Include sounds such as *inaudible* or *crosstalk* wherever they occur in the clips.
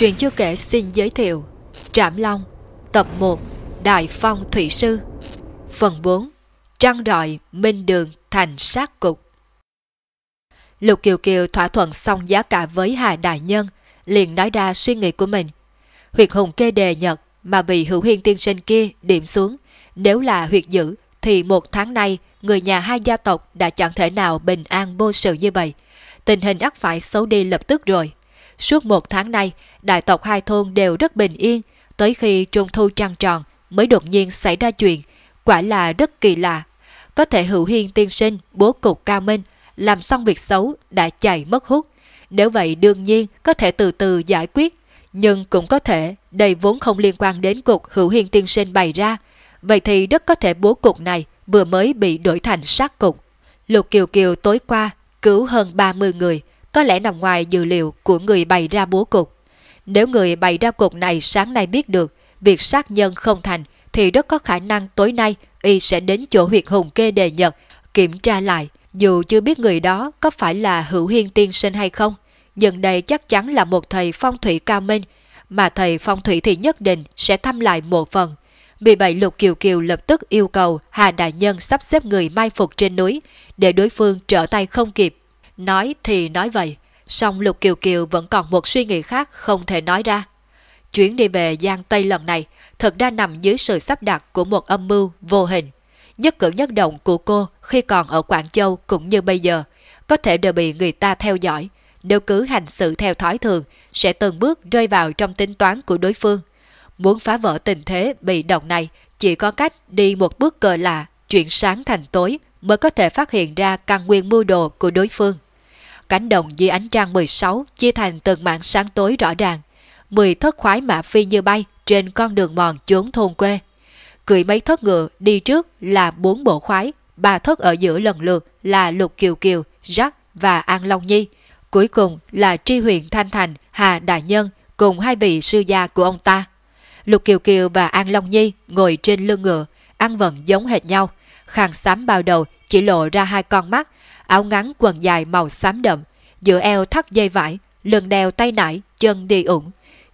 Truyện chưa kể xin giới thiệu Trạm Long, Tập 1 Đại Phong Thủy Sư. Phần 4 Trăng rọi Minh Đường thành sát cục. Lục Kiều Kiều thỏa thuận xong giá cả với Hà Đại Nhân, liền nói ra suy nghĩ của mình. Huyệt hùng kê đề nhật mà bị hữu hiên tiên sinh kia điểm xuống, Nếu là huyệt dữ, thì một tháng nay người nhà hai gia tộc đã chẳng thể nào bình an vô sự như vậy. Tình hình ắt phải xấu đi lập tức rồi. Suốt một tháng nay, đại tộc hai thôn đều rất bình yên, tới khi trung thu trăng tròn mới đột nhiên xảy ra chuyện, quả là rất kỳ lạ. Có thể hữu hiên tiên sinh, bố cục cao minh, làm xong việc xấu đã chạy mất hút. Nếu vậy đương nhiên có thể từ từ giải quyết, nhưng cũng có thể đây vốn không liên quan đến cục hữu hiên tiên sinh bày ra. Vậy thì rất có thể bố cục này vừa mới bị đổi thành sát cục. Lục Kiều Kiều tối qua cứu hơn 30 người, có lẽ nằm ngoài dự liệu của người bày ra bố cục. Nếu người bày ra cục này sáng nay biết được việc sát nhân không thành, thì rất có khả năng tối nay y sẽ đến chỗ huyệt hùng kê đề nhật kiểm tra lại dù chưa biết người đó có phải là hữu hiên tiên sinh hay không. Nhưng đây chắc chắn là một thầy phong thủy cao minh, mà thầy phong thủy thì nhất định sẽ thăm lại một phần. Vì vậy, Lục Kiều Kiều lập tức yêu cầu Hà Đại Nhân sắp xếp người mai phục trên núi để đối phương trở tay không kịp. Nói thì nói vậy, song Lục Kiều Kiều vẫn còn một suy nghĩ khác không thể nói ra. Chuyến đi về Giang Tây lần này thật ra nằm dưới sự sắp đặt của một âm mưu vô hình. Nhất cử nhất động của cô khi còn ở Quảng Châu cũng như bây giờ, có thể đều bị người ta theo dõi. Nếu cứ hành sự theo thói thường, sẽ từng bước rơi vào trong tính toán của đối phương. Muốn phá vỡ tình thế bị động này, chỉ có cách đi một bước cờ lạ, chuyển sáng thành tối mới có thể phát hiện ra căn nguyên mưu đồ của đối phương. Cánh đồng dưới ánh trăng 16 chia thành từng mảng sáng tối rõ ràng. Mười thất khoái mã phi như bay trên con đường mòn chốn thôn quê. Cưỡi mấy thất ngựa đi trước là bốn bộ khoái, ba thất ở giữa lần lượt là Lục Kiều Kiều, Jack và An Long Nhi. Cuối cùng là tri huyện Thanh Thành, Hà Đại Nhân cùng hai vị sư gia của ông ta. Lục Kiều Kiều và An Long Nhi ngồi trên lưng ngựa, ăn vận giống hệt nhau. Khang xám bao đầu chỉ lộ ra hai con mắt, áo ngắn quần dài màu xám đậm, giữa eo thắt dây vải, lưng đeo tay nải, chân đi ủng.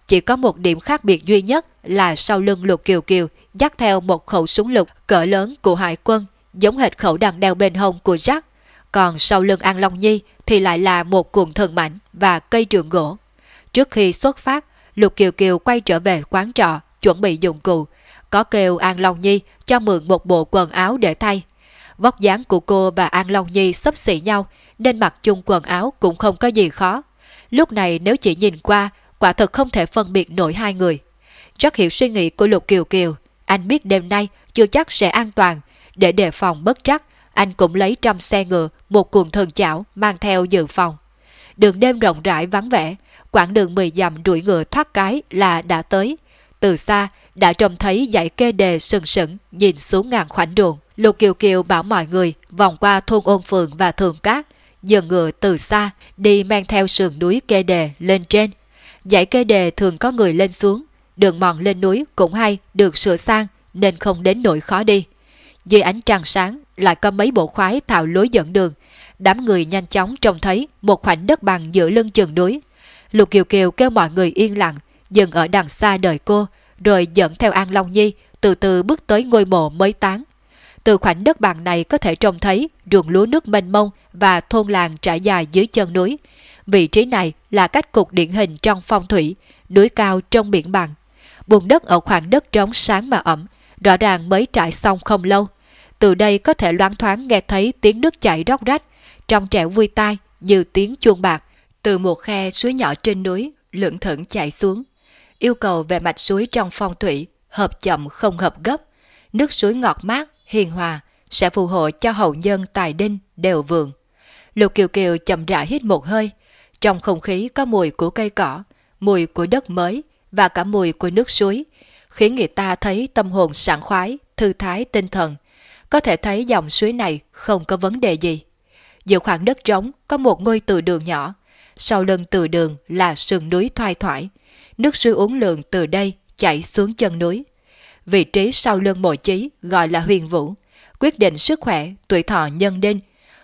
Chỉ có một điểm khác biệt duy nhất là sau lưng lục kiều kiều dắt theo một khẩu súng lục cỡ lớn của hải quân, giống hệt khẩu đằng đeo bên hông của Jack. Còn sau lưng An Long Nhi thì lại là một cuộn thần mảnh và cây trường gỗ. Trước khi xuất phát, Lục Kiều Kiều quay trở về quán trọ, chuẩn bị dụng cụ. Có kêu An Long Nhi cho mượn một bộ quần áo để thay. Vóc dáng của cô và An Long Nhi sắp xỉ nhau nên mặc chung quần áo cũng không có gì khó. Lúc này nếu chỉ nhìn qua, quả thật không thể phân biệt nổi hai người. Rất hiểu suy nghĩ của Lục Kiều Kiều, anh biết đêm nay chưa chắc sẽ an toàn. Để đề phòng bất trắc, anh cũng lấy trong xe ngựa một cuộn thần chảo mang theo dự phòng. Đường đêm rộng rãi vắng vẻ, quãng đường 10 dặm đuổi ngựa thoát cái là đã tới. Từ xa đã trông thấy dãy kê đề sừng sững nhìn xuống ngàn khoảnh ruộng. Lục Kiều Kiều bảo mọi người vòng qua thôn ôn phường và thường cát, dần ngựa từ xa, đi mang theo sườn núi kê đề lên trên. Dãy kê đề thường có người lên xuống, đường mòn lên núi cũng hay được sửa sang nên không đến nỗi khó đi. Dưới ánh trăng sáng lại có mấy bộ khoái tạo lối dẫn đường, đám người nhanh chóng trông thấy một khoảnh đất bằng giữa lưng chừng núi. Lục Kiều Kiều kêu mọi người yên lặng, dừng ở đằng xa đợi cô, rồi dẫn theo An Long Nhi từ từ bước tới ngôi mộ mới tán. Từ khoảnh đất bằng này có thể trông thấy ruộng lúa nước mênh mông và thôn làng trải dài dưới chân núi. Vị trí này là cách cục điển hình trong phong thủy, núi cao trong biển bằng. Bùn đất ở khoảng đất trống sáng mà ẩm, rõ ràng mới trải xong không lâu. Từ đây có thể loáng thoáng nghe thấy tiếng nước chảy róc rách, trong trẻo vui tai như tiếng chuông bạc. Từ một khe suối nhỏ trên núi, lưỡng thận chảy xuống. Yêu cầu về mạch suối trong phong thủy, hợp chậm không hợp gấp. Nước suối ngọt mát, hiền hòa sẽ phù hộ cho hậu nhân tài đinh đều vượng. Lục Kiều Kiều chậm rãi hít một hơi, trong không khí có mùi của cây cỏ, mùi của đất mới và cả mùi của nước suối, khiến người ta thấy tâm hồn sảng khoái, thư thái tinh thần. Có thể thấy dòng suối này không có vấn đề gì. Giữa khoảng đất trống có một ngôi từ đường nhỏ, sau lưng từ đường là sườn núi thoai thoải. Nước suối uống lượng từ đây chảy xuống chân núi. Vị trí sau lưng mộ chí gọi là huyền vũ, quyết định sức khỏe, tuổi thọ nhân đinh.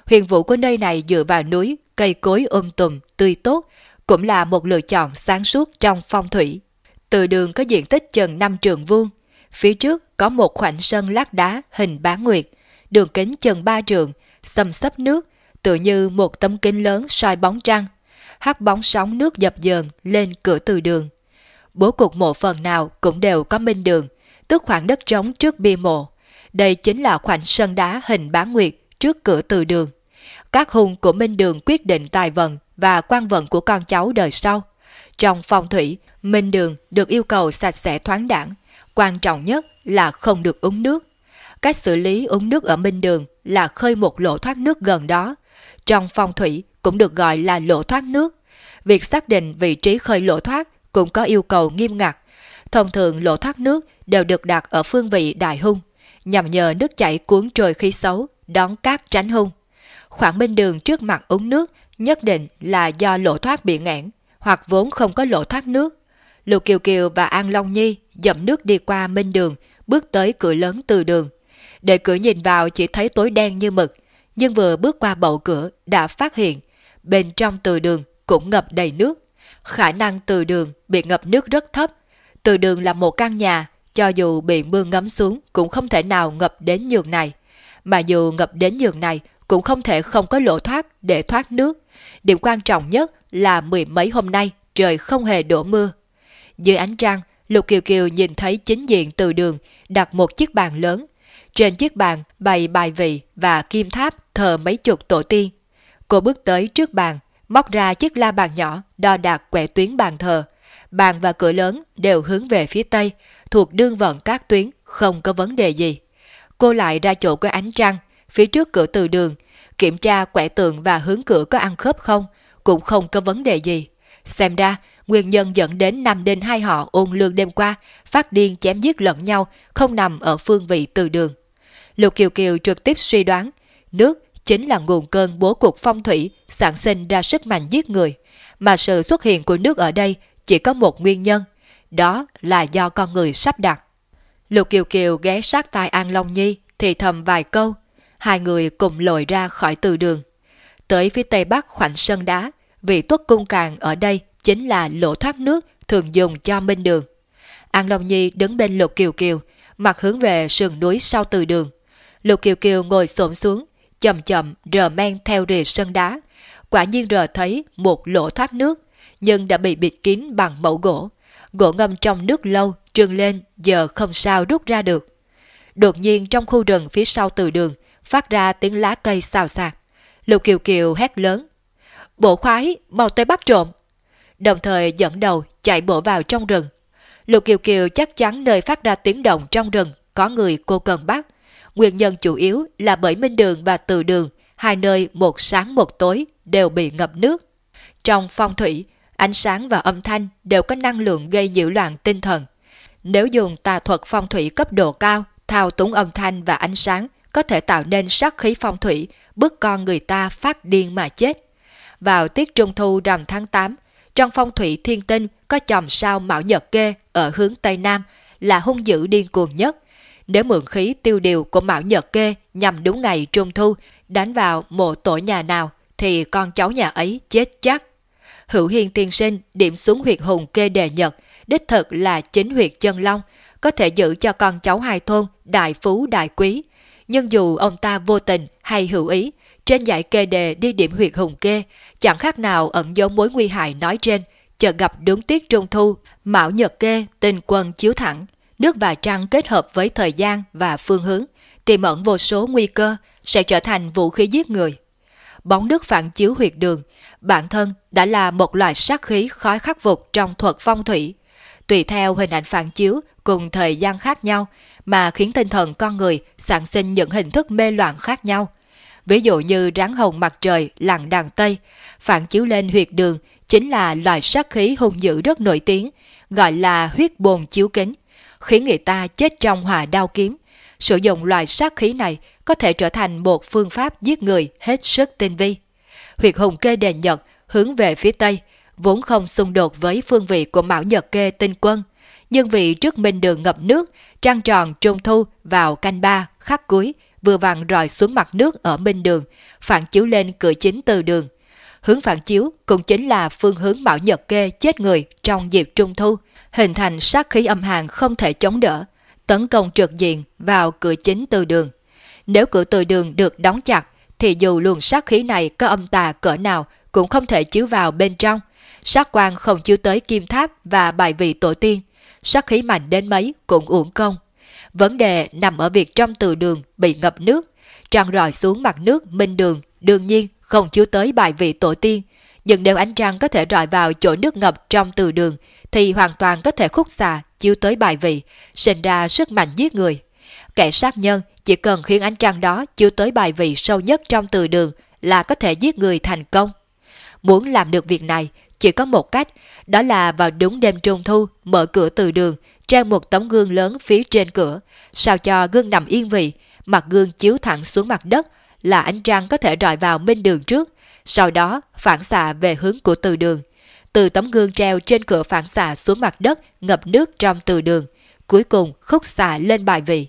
Huyền vũ của nơi này dựa vào núi, cây cối ôm um tùm, tươi tốt, cũng là một lựa chọn sáng suốt trong phong thủy. Từ đường có diện tích chừng 5 trường vuông, phía trước có một khoảnh sân lát đá hình bán nguyệt, đường kính chừng 3 trường, xâm sấp nước, tựa như một tấm kính lớn soi bóng trăng, hắt bóng sóng nước dập dờn lên cửa từ đường. Bố cục mộ phần nào cũng đều có minh đường, tức khoảng đất trống trước bia mộ. Đây chính là khoảnh sân đá hình bán nguyệt trước cửa từ đường. Các hung của minh đường quyết định tài vận và quan vận của con cháu đời sau. Trong phong thủy, minh đường được yêu cầu sạch sẽ thoáng đẳng. Quan trọng nhất là không được uống nước. Cách xử lý uống nước ở minh đường là khơi một lỗ thoát nước gần đó. Trong phong thủy cũng được gọi là lỗ thoát nước. Việc xác định vị trí khơi lỗ thoát cũng có yêu cầu nghiêm ngặt. Thông thường lỗ thoát nước đều được đặt ở phương vị đại hung, nhằm nhờ nước chảy cuốn trôi khí xấu, đón cát tránh hung. Khoảng bên đường trước mặt ống nước nhất định là do lỗ thoát bị ngãn, hoặc vốn không có lỗ thoát nước. Lục Kiều Kiều và An Long Nhi dậm nước đi qua minh đường, bước tới cửa lớn từ đường. Để cửa nhìn vào chỉ thấy tối đen như mực, nhưng vừa bước qua bậu cửa đã phát hiện bên trong từ đường cũng ngập đầy nước. Khả năng từ đường bị ngập nước rất thấp. Từ đường là một căn nhà, cho dù bị mưa ngấm xuống cũng không thể nào ngập đến nhường này. Mà dù ngập đến nhường này cũng không thể không có lỗ thoát để thoát nước. Điểm quan trọng nhất là mười mấy hôm nay trời không hề đổ mưa. Dưới ánh trăng, Lục Kiều Kiều nhìn thấy chính diện từ đường đặt một chiếc bàn lớn. Trên chiếc bàn bày bài vị và kim tháp thờ mấy chục tổ tiên. Cô bước tới trước bàn, móc ra chiếc la bàn nhỏ đo đạc quẻ tuyến bàn thờ. Bàn và cửa lớn đều hướng về phía tây, thuộc đương vận các tuyến, không có vấn đề gì. Cô lại ra chỗ có ánh trăng, phía trước cửa từ đường, kiểm tra quẻ tường và hướng cửa có ăn khớp không, cũng không có vấn đề gì. Xem ra, nguyên nhân dẫn đến năm đến hai họ ôn lương đêm qua, phát điên chém giết lẫn nhau, không nằm ở phương vị từ đường. Lục Kiều Kiều trực tiếp suy đoán, nước chính là nguồn cơn bố cục phong thủy sản sinh ra sức mạnh giết người, mà sự xuất hiện của nước ở đây chỉ có một nguyên nhân, đó là do con người sắp đặt. Lục Kiều Kiều ghé sát tai An Long Nhi thì thầm vài câu, hai người cùng lội ra khỏi từ đường. Tới phía tây bắc khoảnh sân đá, vị tuất cung càng ở đây chính là lỗ thoát nước thường dùng cho minh đường. An Long Nhi đứng bên Lục Kiều Kiều, mặt hướng về sườn núi sau từ đường. Lục Kiều Kiều ngồi xổm xuống, chậm chậm rờ men theo rìa sân đá. Quả nhiên rờ thấy một lỗ thoát nước, nhưng đã bị bịt kín bằng mẫu gỗ. Gỗ ngâm trong nước lâu, trương lên, giờ không sao rút ra được. Đột nhiên trong khu rừng phía sau từ đường, phát ra tiếng lá cây xào xạc. Lục Kiều Kiều hét lớn. Bộ khoái, mau tới bắt trộm. Đồng thời dẫn đầu chạy bộ vào trong rừng. Lục Kiều Kiều chắc chắn nơi phát ra tiếng động trong rừng có người cô cần bắt. Nguyên nhân chủ yếu là bởi Minh Đường và Từ Đường, hai nơi một sáng một tối đều bị ngập nước. Trong phong thủy, ánh sáng và âm thanh đều có năng lượng gây nhiễu loạn tinh thần. Nếu dùng tà thuật phong thủy cấp độ cao, thao túng âm thanh và ánh sáng có thể tạo nên sát khí phong thủy, bức con người ta phát điên mà chết. Vào tiết trung thu rằm tháng 8, trong phong thủy thiên tinh có chòm sao Mão Nhật Kê ở hướng Tây Nam là hung dữ điên cuồng nhất. Nếu mượn khí tiêu điều của Mão Nhật Kê nhằm đúng ngày trung thu đánh vào mộ tổ nhà nào thì con cháu nhà ấy chết chắc. Hữu Hiên tiên sinh điểm xuống huyệt hùng kê đề nhật, đích thực là chính huyệt chân long, có thể giữ cho con cháu hai thôn đại phú đại quý. Nhưng dù ông ta vô tình hay hữu ý, trên giải kê đề đi điểm huyệt hùng kê, chẳng khác nào ẩn dấu mối nguy hại nói trên, chợt gặp đúng tiết trung thu, mão nhật kê, tình quân chiếu thẳng, nước và trăng kết hợp với thời gian và phương hướng, tiềm ẩn vô số nguy cơ sẽ trở thành vũ khí giết người. Bóng nước phản chiếu huyệt đường, bản thân đã là một loại sát khí khó khắc phục trong thuật phong thủy. Tùy theo hình ảnh phản chiếu cùng thời gian khác nhau mà khiến tinh thần con người sản sinh những hình thức mê loạn khác nhau. Ví dụ như rắn hồng mặt trời lặn đằng Tây, phản chiếu lên huyệt đường chính là loại sát khí hung dữ rất nổi tiếng, gọi là huyết bồn chiếu kính, khiến người ta chết trong hòa đao kiếm. Sử dụng loại sát khí này có thể trở thành một phương pháp giết người hết sức tinh vi. Huyệt hùng kê đền Nhật hướng về phía Tây, vốn không xung đột với phương vị của Mão Nhật kê tinh quân. Nhưng vì trước minh đường ngập nước, trăng tròn trung thu vào canh ba khắc cuối, vừa vặn rọi xuống mặt nước ở minh đường, phản chiếu lên cửa chính từ đường. Hướng phản chiếu cũng chính là phương hướng Mão Nhật Kê chết người trong dịp trung thu, hình thành sát khí âm hàn không thể chống đỡ, tấn công trực diện vào cửa chính từ đường. Nếu cửa từ đường được đóng chặt, thì dù luồng sát khí này có âm tà cỡ nào cũng không thể chiếu vào bên trong. Sát quang không chiếu tới kim tháp và bài vị tổ tiên. Sát khí mạnh đến mấy cũng uổng công. Vấn đề nằm ở việc trong từ đường bị ngập nước. Trăng rọi xuống mặt nước minh đường, đương nhiên không chiếu tới bài vị tổ tiên. Nhưng nếu ánh trăng có thể rọi vào chỗ nước ngập trong từ đường, thì hoàn toàn có thể khúc xạ chiếu tới bài vị, sinh ra sức mạnh giết người. Kẻ sát nhân chỉ cần khiến ánh trăng đó chiếu tới bài vị sâu nhất trong từ đường là có thể giết người thành công. Muốn làm được việc này, chỉ có một cách, đó là vào đúng đêm trung thu mở cửa từ đường, treo một tấm gương lớn phía trên cửa, sao cho gương nằm yên vị, mặt gương chiếu thẳng xuống mặt đất là ánh trăng có thể rọi vào minh đường trước, sau đó phản xạ về hướng của từ đường. Từ tấm gương treo trên cửa phản xạ xuống mặt đất ngập nước trong từ đường, cuối cùng khúc xạ lên bài vị.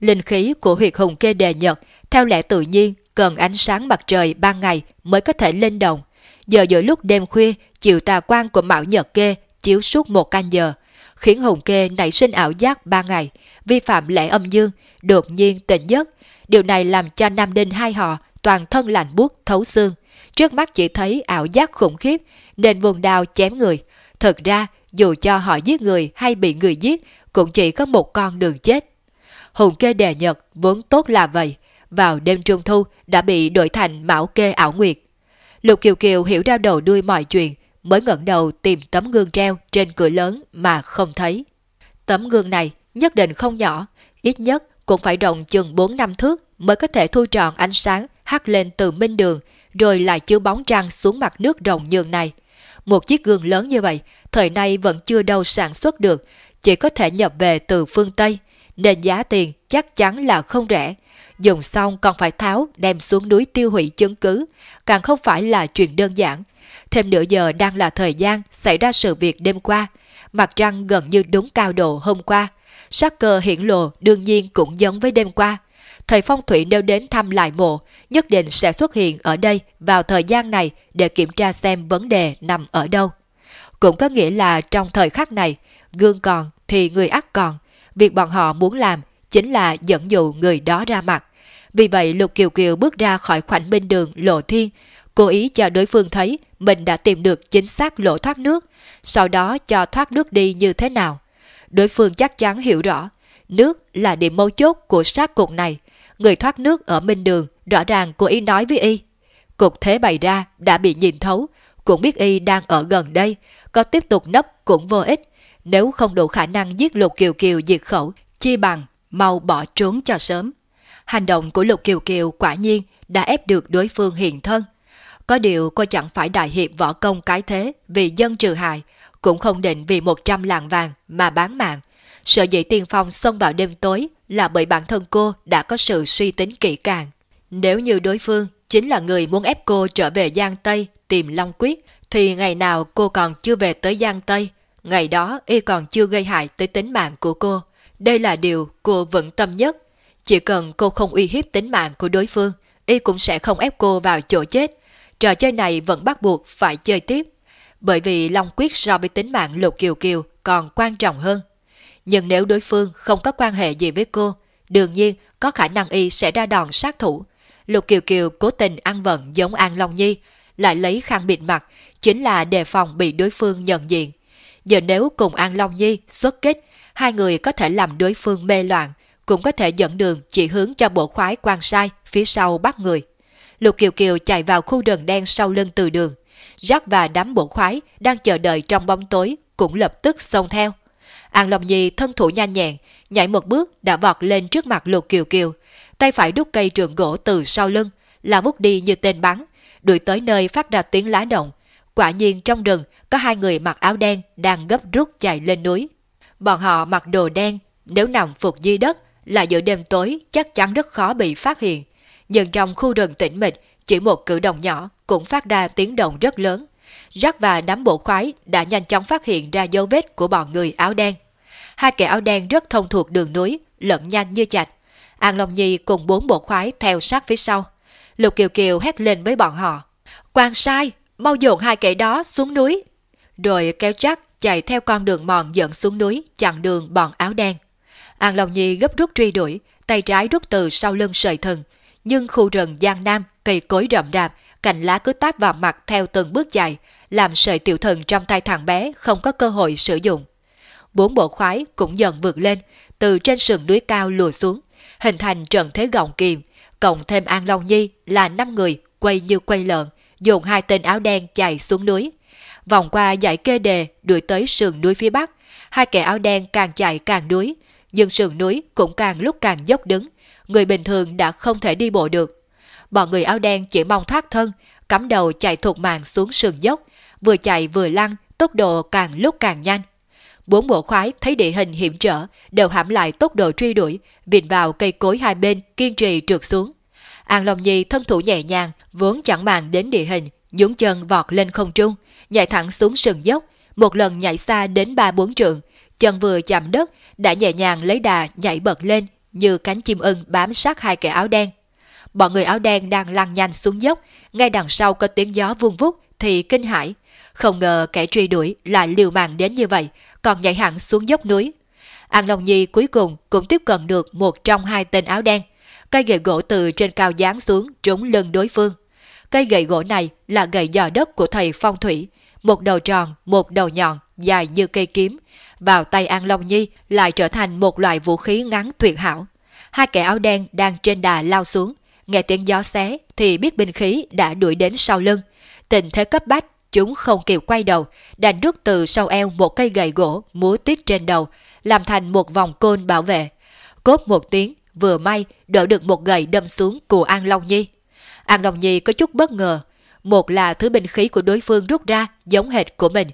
Linh khí của huyệt hùng kê đề nhật theo lẽ tự nhiên cần ánh sáng mặt trời ban ngày mới có thể lên đồng. Giờ giữa lúc đêm khuya, chiều tà quang của mạo nhật kê chiếu suốt một canh giờ, khiến hùng kê nảy sinh ảo giác ba ngày, vi phạm lẽ âm dương, đột nhiên tỉnh giấc. Điều này làm cho Nam Đinh hai họ toàn thân lạnh buốt thấu xương. Trước mắt chỉ thấy ảo giác khủng khiếp, nên vùng đao chém người. Thật ra, dù cho họ giết người hay bị người giết, cũng chỉ có một con đường chết. Hùng kê đề nhật vốn tốt là vậy, vào đêm trung thu đã bị đổi thành mão kê ảo nguyệt. Lục Kiều Kiều hiểu ra đầu đuôi mọi chuyện, mới ngẩng đầu tìm tấm gương treo trên cửa lớn mà không thấy. Tấm gương này nhất định không nhỏ, ít nhất cũng phải rộng chừng 4 năm thước mới có thể thu tròn ánh sáng hắt lên từ minh đường, rồi lại chiếu bóng trăng xuống mặt nước rộng nhường này. Một chiếc gương lớn như vậy, thời nay vẫn chưa đâu sản xuất được, chỉ có thể nhập về từ phương Tây, nên giá tiền chắc chắn là không rẻ. Dùng xong còn phải tháo đem xuống núi tiêu hủy chứng cứ, càng không phải là chuyện đơn giản. Thêm nửa giờ đang là thời gian xảy ra sự việc đêm qua, mặt trăng gần như đúng cao độ hôm qua. Sắc cơ hiển lộ đương nhiên cũng giống với đêm qua. Thầy phong thủy nếu đến thăm lại mộ, nhất định sẽ xuất hiện ở đây vào thời gian này để kiểm tra xem vấn đề nằm ở đâu. Cũng có nghĩa là trong thời khắc này, gương còn thì người ác còn, Việc bọn họ muốn làm chính là dẫn dụ người đó ra mặt. Vì vậy Lục Kiều Kiều bước ra khỏi khoảnh bên đường lộ thiên, cố ý cho đối phương thấy mình đã tìm được chính xác lỗ thoát nước, sau đó cho thoát nước đi như thế nào. Đối phương chắc chắn hiểu rõ, nước là điểm mấu chốt của sát cục này. Người thoát nước ở minh đường rõ ràng cố ý nói với y. Cục thế bày ra đã bị nhìn thấu, cũng biết y đang ở gần đây, có tiếp tục nấp cũng vô ích, nếu không đủ khả năng giết Lục Kiều Kiều diệt khẩu, chi bằng mau bỏ trốn cho sớm. Hành động của Lục Kiều Kiều quả nhiên đã ép được đối phương hiện thân. Có điều cô chẳng phải đại hiệp võ công cái thế vì dân trừ hại, cũng không định vì 100 lạng vàng mà bán mạng. Sợ dĩ tiên phong xông vào đêm tối là bởi bản thân cô đã có sự suy tính kỹ càng. Nếu như đối phương chính là người muốn ép cô trở về Giang Tây tìm Long Quyết, thì ngày nào cô còn chưa về tới Giang Tây, Ngày đó y còn chưa gây hại tới tính mạng của cô. Đây là điều cô vẫn tâm nhất. Chỉ cần cô không uy hiếp tính mạng của đối phương, y cũng sẽ không ép cô vào chỗ chết. Trò chơi này vẫn bắt buộc phải chơi tiếp. Bởi vì Long Quyết so với tính mạng Lục Kiều Kiều còn quan trọng hơn. Nhưng nếu đối phương không có quan hệ gì với cô, đương nhiên có khả năng y sẽ ra đòn sát thủ. Lục Kiều Kiều cố tình ăn vận giống An Long Nhi, lại lấy khăn bịt mặt, chính là đề phòng bị đối phương nhận diện. Giờ nếu cùng An Long Nhi xuất kích, hai người có thể làm đối phương mê loạn, cũng có thể dẫn đường chỉ hướng cho bộ khoái quan sai phía sau bắt người. Lục Kiều Kiều chạy vào khu rừng đen sau lưng từ đường. Jack và đám bộ khoái đang chờ đợi trong bóng tối cũng lập tức xông theo. An Long Nhi thân thủ nhanh nhẹn, nhảy một bước đã vọt lên trước mặt Lục Kiều Kiều. Tay phải đút cây trường gỗ từ sau lưng, là vút đi như tên bắn, đuổi tới nơi phát ra tiếng lá động. Quả nhiên trong rừng có hai người mặc áo đen đang gấp rút chạy lên núi. Bọn họ mặc đồ đen, nếu nằm phục di đất là giữa đêm tối chắc chắn rất khó bị phát hiện. Nhưng trong khu rừng tĩnh mịch, chỉ một cử động nhỏ cũng phát ra tiếng động rất lớn. Jack và đám bộ khoái đã nhanh chóng phát hiện ra dấu vết của bọn người áo đen. Hai kẻ áo đen rất thông thuộc đường núi, lẫn nhanh như chạch. An Long Nhi cùng bốn bộ khoái theo sát phía sau. Lục Kiều Kiều hét lên với bọn họ. Quan sai, mau dồn hai kẻ đó xuống núi. Rồi kéo chắc chạy theo con đường mòn dẫn xuống núi, chặn đường bọn áo đen. An Long Nhi gấp rút truy đuổi, tay trái rút từ sau lưng sợi thần, Nhưng khu rừng Giang Nam, cây cối rậm rạp, cành lá cứ táp vào mặt theo từng bước dài, làm sợi tiểu thần trong tay thằng bé không có cơ hội sử dụng. Bốn bộ khoái cũng dần vượt lên, từ trên sườn núi cao lùa xuống, hình thành trận thế gọng kìm, cộng thêm An Long Nhi là năm người quay như quay lợn, dùng hai tên áo đen chạy xuống núi. Vòng qua dãy kê đề đuổi tới sườn núi phía bắc, hai kẻ áo đen càng chạy càng đuối, nhưng sườn núi cũng càng lúc càng dốc đứng, người bình thường đã không thể đi bộ được. Bọn người áo đen chỉ mong thoát thân, cắm đầu chạy thuộc mạng xuống sườn dốc, vừa chạy vừa lăn, tốc độ càng lúc càng nhanh. Bốn bộ khoái thấy địa hình hiểm trở, đều hãm lại tốc độ truy đuổi, vịn vào cây cối hai bên, kiên trì trượt xuống. An Long Nhi thân thủ nhẹ nhàng, vốn chẳng màng đến địa hình, nhún chân vọt lên không trung, nhảy thẳng xuống sườn dốc, một lần nhảy xa đến ba bốn trượng, chân vừa chạm đất, đã nhẹ nhàng lấy đà nhảy bật lên như cánh chim ưng bám sát hai kẻ áo đen. Bọn người áo đen đang lăn nhanh xuống dốc, ngay đằng sau có tiếng gió vung vút thì kinh hãi. Không ngờ kẻ truy đuổi lại liều mạng đến như vậy, còn nhảy hẳn xuống dốc núi. An Long Nhi cuối cùng cũng tiếp cận được một trong hai tên áo đen. Cây gậy gỗ từ trên cao giáng xuống trúng lưng đối phương. Cây gậy gỗ này là gậy dò đất của thầy phong thủy, một đầu tròn, một đầu nhọn, dài như cây kiếm. Vào tay An Long Nhi lại trở thành một loại vũ khí ngắn tuyệt hảo. Hai kẻ áo đen đang trên đà lao xuống, nghe tiếng gió xé thì biết binh khí đã đuổi đến sau lưng. Tình thế cấp bách, chúng không kịp quay đầu, đành rút từ sau eo một cây gậy gỗ múa tít trên đầu, làm thành một vòng côn bảo vệ. Cốt một tiếng, vừa may đỡ được một gậy đâm xuống của An Long Nhi. An Long Nhi có chút bất ngờ. Một là thứ binh khí của đối phương rút ra giống hệt của mình.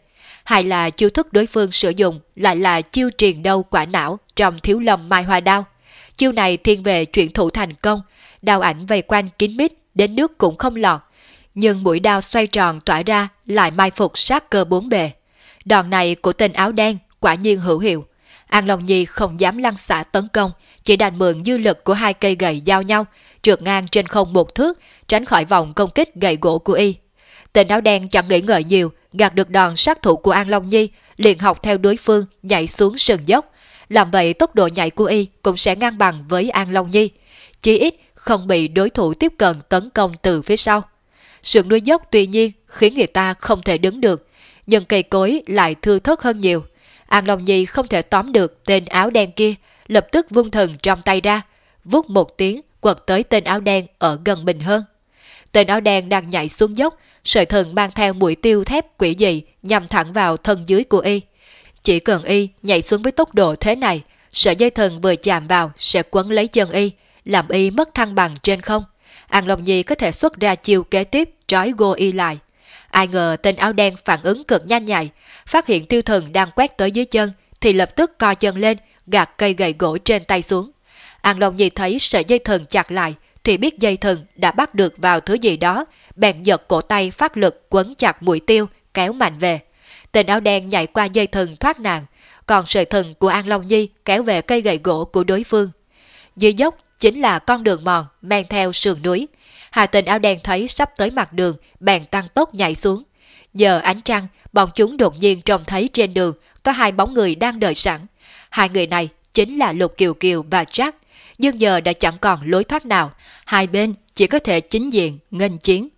Hai là chiêu thức đối phương sử dụng lại là chiêu truyền đâu quả não trong thiếu lâm mai hoa đao. Chiêu này thiên về chuyển thủ thành công, đào ảnh vây quanh kín mít, đến nước cũng không lọt. Nhưng mũi đao xoay tròn tỏa ra lại mai phục sát cơ bốn bề. Đòn này của tên áo đen quả nhiên hữu hiệu. An Long Nhi không dám lăn xả tấn công, chỉ đành mượn dư lực của hai cây gậy giao nhau, trượt ngang trên không một thước, tránh khỏi vòng công kích gậy gỗ của y. Tên áo đen chẳng nghĩ ngợi nhiều, gạt được đòn sát thủ của An Long Nhi, liền học theo đối phương nhảy xuống sườn dốc. Làm vậy tốc độ nhảy của y cũng sẽ ngang bằng với An Long Nhi. Chỉ ít không bị đối thủ tiếp cận tấn công từ phía sau. Sườn núi dốc tuy nhiên khiến người ta không thể đứng được, nhưng cây cối lại thưa thớt hơn nhiều. An Long Nhi không thể tóm được tên áo đen kia, lập tức vung thần trong tay ra, vút một tiếng quật tới tên áo đen ở gần mình hơn. Tên áo đen đang nhảy xuống dốc, sợi thần mang theo mũi tiêu thép quỷ dị nhằm thẳng vào thân dưới của y. Chỉ cần y nhảy xuống với tốc độ thế này, sợi dây thần vừa chạm vào sẽ quấn lấy chân y, làm y mất thăng bằng trên không. An Long Nhi có thể xuất ra chiêu kế tiếp trói gô y lại. Ai ngờ tên áo đen phản ứng cực nhanh nhạy, phát hiện tiêu thần đang quét tới dưới chân thì lập tức co chân lên, gạt cây gậy gỗ trên tay xuống. An Long Nhi thấy sợi dây thần chặt lại thì biết dây thần đã bắt được vào thứ gì đó, bèn giật cổ tay phát lực quấn chặt mũi tiêu, kéo mạnh về. Tên áo đen nhảy qua dây thần thoát nạn, còn sợi thần của An Long Nhi kéo về cây gậy gỗ của đối phương. Dưới dốc chính là con đường mòn men theo sườn núi. Hai tên áo đen thấy sắp tới mặt đường, bèn tăng tốc nhảy xuống. Giờ ánh trăng, bọn chúng đột nhiên trông thấy trên đường có hai bóng người đang đợi sẵn. Hai người này chính là Lục Kiều Kiều và Jack, nhưng giờ đã chẳng còn lối thoát nào. Hai bên chỉ có thể chính diện, nghênh chiến.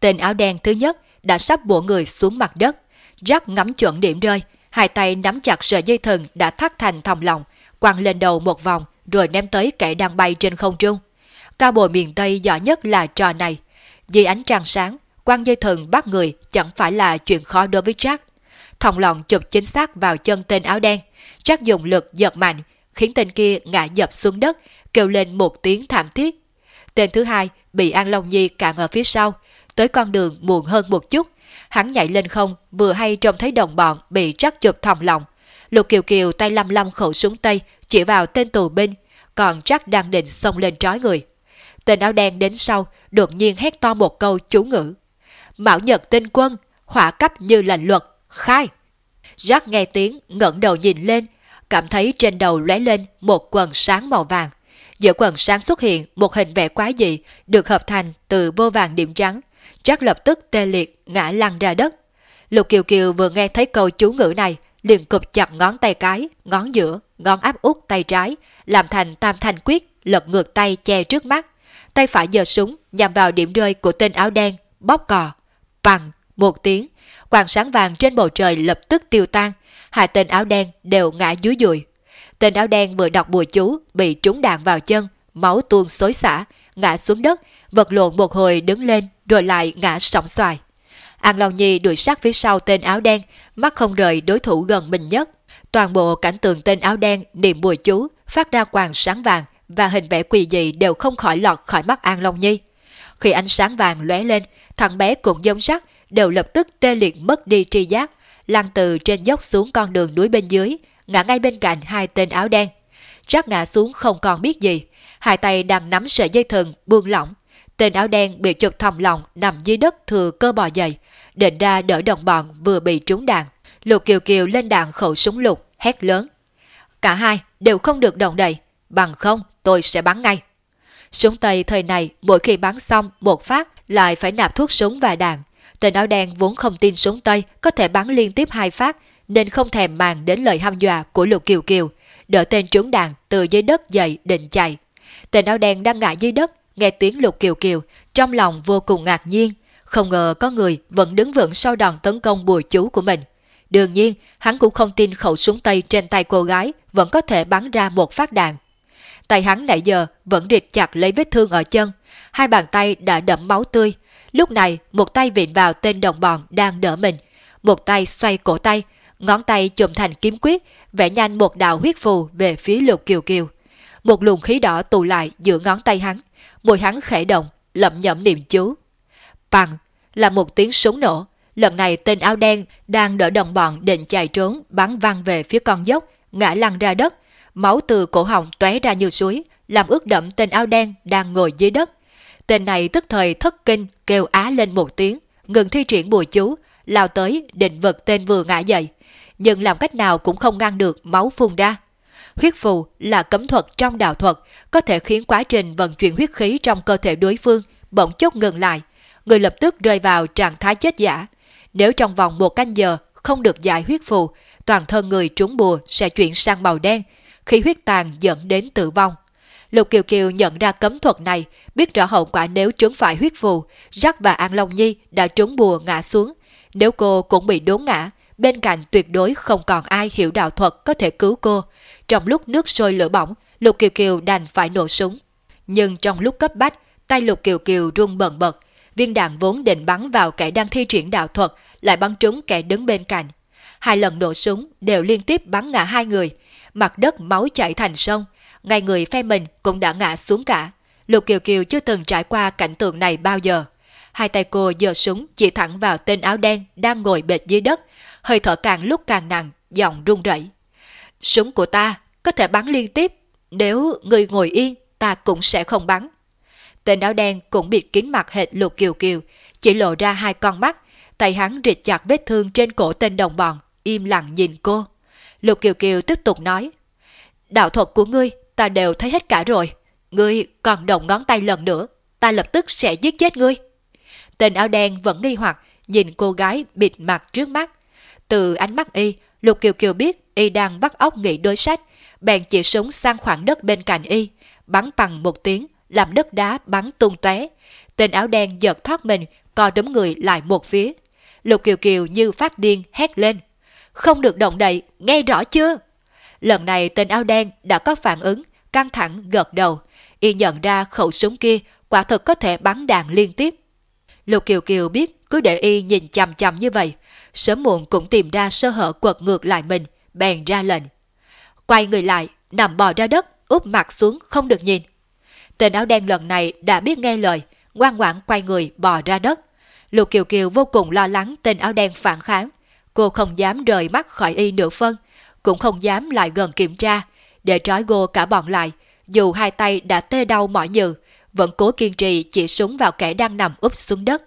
Tên áo đen thứ nhất đã sắp bổ người xuống mặt đất. Jack ngắm chuẩn điểm rơi, hai tay nắm chặt sợi dây thừng đã thắt thành thòng lòng, quăng lên đầu một vòng rồi ném tới kẻ đang bay trên không trung. Cao bồi miền Tây giỏi nhất là trò này. vì ánh trăng sáng, quăng dây thừng bắt người chẳng phải là chuyện khó đối với Jack. Thòng lòng chụp chính xác vào chân tên áo đen. Jack dùng lực giật mạnh, khiến tên kia ngã dập xuống đất, kêu lên một tiếng thảm thiết. Tên thứ hai bị An Long Nhi cản ở phía sau, tới con đường muộn hơn một chút. Hắn nhảy lên không, vừa hay trông thấy đồng bọn bị Jack chụp thòng lòng. Lục Kiều Kiều tay lăm lăm khẩu súng Tây, chỉ vào tên tù binh, còn Jack đang định xông lên trói người. Tên áo đen đến sau, đột nhiên hét to một câu chú ngữ. mão Nhật tinh quân, hỏa cấp như lệnh luật, khai. Jack nghe tiếng, ngẩng đầu nhìn lên, cảm thấy trên đầu lóe lên một quần sáng màu vàng. Giữa quần sáng xuất hiện một hình vẽ quái dị được hợp thành từ vô vàng điểm trắng. Jack lập tức tê liệt ngã lăn ra đất. Lục Kiều Kiều vừa nghe thấy câu chú ngữ này, liền cụp chặt ngón tay cái, ngón giữa, ngón áp út tay trái, làm thành tam thanh quyết, lật ngược tay che trước mắt. Tay phải giơ súng nhằm vào điểm rơi của tên áo đen, bóp cò. Bằng, một tiếng, quang sáng vàng trên bầu trời lập tức tiêu tan, hai tên áo đen đều ngã dúi dùi. Tên áo đen vừa đọc bùa chú, bị trúng đạn vào chân, máu tuôn xối xả, ngã xuống đất, vật lộn một hồi đứng lên rồi lại ngã sóng xoài. An Long Nhi đuổi sát phía sau tên áo đen, mắt không rời đối thủ gần mình nhất. Toàn bộ cảnh tượng tên áo đen niệm bùa chú, phát ra quàng sáng vàng và hình vẽ quỳ dị đều không khỏi lọt khỏi mắt An Long Nhi. Khi ánh sáng vàng lóe lên, thằng bé cũng giống sắc đều lập tức tê liệt mất đi tri giác, lăn từ trên dốc xuống con đường núi bên dưới, ngã ngay bên cạnh hai tên áo đen. Rác ngã xuống không còn biết gì, hai tay đang nắm sợi dây thừng buông lỏng. Tên áo đen bị chụp thòng lòng nằm dưới đất thừa cơ bò dậy, định ra đỡ đồng bọn vừa bị trúng đạn. Lục Kiều Kiều lên đạn khẩu súng lục, hét lớn. Cả hai đều không được động đậy, bằng không tôi sẽ bắn ngay. Súng Tây thời này mỗi khi bắn xong một phát lại phải nạp thuốc súng và đạn. Tên áo đen vốn không tin súng Tây có thể bắn liên tiếp hai phát nên không thèm màng đến lời hăm dọa của Lục Kiều Kiều, đỡ tên trúng đạn từ dưới đất dậy định chạy. Tên áo đen đang ngã dưới đất, nghe tiếng Lục Kiều Kiều, trong lòng vô cùng ngạc nhiên, không ngờ có người vẫn đứng vững sau đòn tấn công bùa chú của mình. Đương nhiên, hắn cũng không tin khẩu súng Tây trên tay cô gái vẫn có thể bắn ra một phát đạn. Tay hắn nãy giờ vẫn địt chặt lấy vết thương ở chân, hai bàn tay đã đẫm máu tươi. Lúc này, một tay vịn vào tên đồng bọn đang đỡ mình, một tay xoay cổ tay, ngón tay chùm thành kiếm quyết, vẽ nhanh một đạo huyết phù về phía lục kiều kiều. Một luồng khí đỏ tụ lại giữa ngón tay hắn, môi hắn khẽ động, lẩm nhẩm niệm chú. Bằng là một tiếng súng nổ, lần này tên áo đen đang đỡ đồng bọn định chạy trốn bắn văng về phía con dốc, ngã lăn ra đất, máu từ cổ họng tóe ra như suối, làm ướt đẫm tên áo đen đang ngồi dưới đất. Tên này tức thời thất kinh kêu á lên một tiếng, ngừng thi triển bùa chú, lao tới định vật tên vừa ngã dậy, nhưng làm cách nào cũng không ngăn được máu phun ra. Huyết phù là cấm thuật trong đạo thuật, có thể khiến quá trình vận chuyển huyết khí trong cơ thể đối phương bỗng chốc ngừng lại, người lập tức rơi vào trạng thái chết giả. Nếu trong vòng một canh giờ không được giải huyết phù, toàn thân người trúng bùa sẽ chuyển sang màu đen, khi huyết tàn dẫn đến tử vong. Lục Kiều Kiều nhận ra cấm thuật này, biết rõ hậu quả nếu trúng phải huyết phù, Rắc và An Long Nhi đã trúng bùa ngã xuống. Nếu cô cũng bị đốn ngã, bên cạnh tuyệt đối không còn ai hiểu đạo thuật có thể cứu cô. Trong lúc nước sôi lửa bỏng, Lục Kiều Kiều đành phải nổ súng. Nhưng trong lúc cấp bách, tay Lục Kiều Kiều run bần bật, viên đạn vốn định bắn vào kẻ đang thi triển đạo thuật, lại bắn trúng kẻ đứng bên cạnh. Hai lần nổ súng đều liên tiếp bắn ngã hai người, mặt đất máu chảy thành sông, ngay người phe mình cũng đã ngã xuống cả. Lục Kiều Kiều chưa từng trải qua cảnh tượng này bao giờ. Hai tay cô giơ súng chỉ thẳng vào tên áo đen đang ngồi bệt dưới đất, hơi thở càng lúc càng nặng, giọng run rẩy. Súng của ta có thể bắn liên tiếp, nếu người ngồi yên ta cũng sẽ không bắn. Tên áo đen cũng bịt kín mặt hệt Lục Kiều Kiều, chỉ lộ ra hai con mắt, tay hắn rịt chặt vết thương trên cổ tên đồng bọn, im lặng nhìn cô. Lục Kiều Kiều tiếp tục nói, đạo thuật của ngươi ta đều thấy hết cả rồi, ngươi còn động ngón tay lần nữa, ta lập tức sẽ giết chết ngươi. Tên áo đen vẫn nghi hoặc nhìn cô gái bịt mặt trước mắt. Từ ánh mắt y, Lục Kiều Kiều biết y đang bắt óc nghĩ đối sách, bèn chỉ súng sang khoảng đất bên cạnh y, bắn bằng một tiếng, làm đất đá bắn tung tóe. Tên áo đen giật thoát mình, co đấm người lại một phía. Lục Kiều Kiều như phát điên hét lên. Không được động đậy, nghe rõ chưa? Lần này tên áo đen đã có phản ứng, căng thẳng gật đầu. Y nhận ra khẩu súng kia quả thực có thể bắn đạn liên tiếp. Lục Kiều Kiều biết cứ để Y nhìn chằm chằm như vậy, sớm muộn cũng tìm ra sơ hở quật ngược lại mình, bèn ra lệnh. Quay người lại, nằm bò ra đất, úp mặt xuống không được nhìn. Tên áo đen lần này đã biết nghe lời, ngoan ngoãn quay người bò ra đất. Lục Kiều Kiều vô cùng lo lắng tên áo đen phản kháng. Cô không dám rời mắt khỏi y nửa phân, cũng không dám lại gần kiểm tra, để trói gô cả bọn lại. Dù hai tay đã tê đau mỏi nhừ, vẫn cố kiên trì chỉ súng vào kẻ đang nằm úp xuống đất.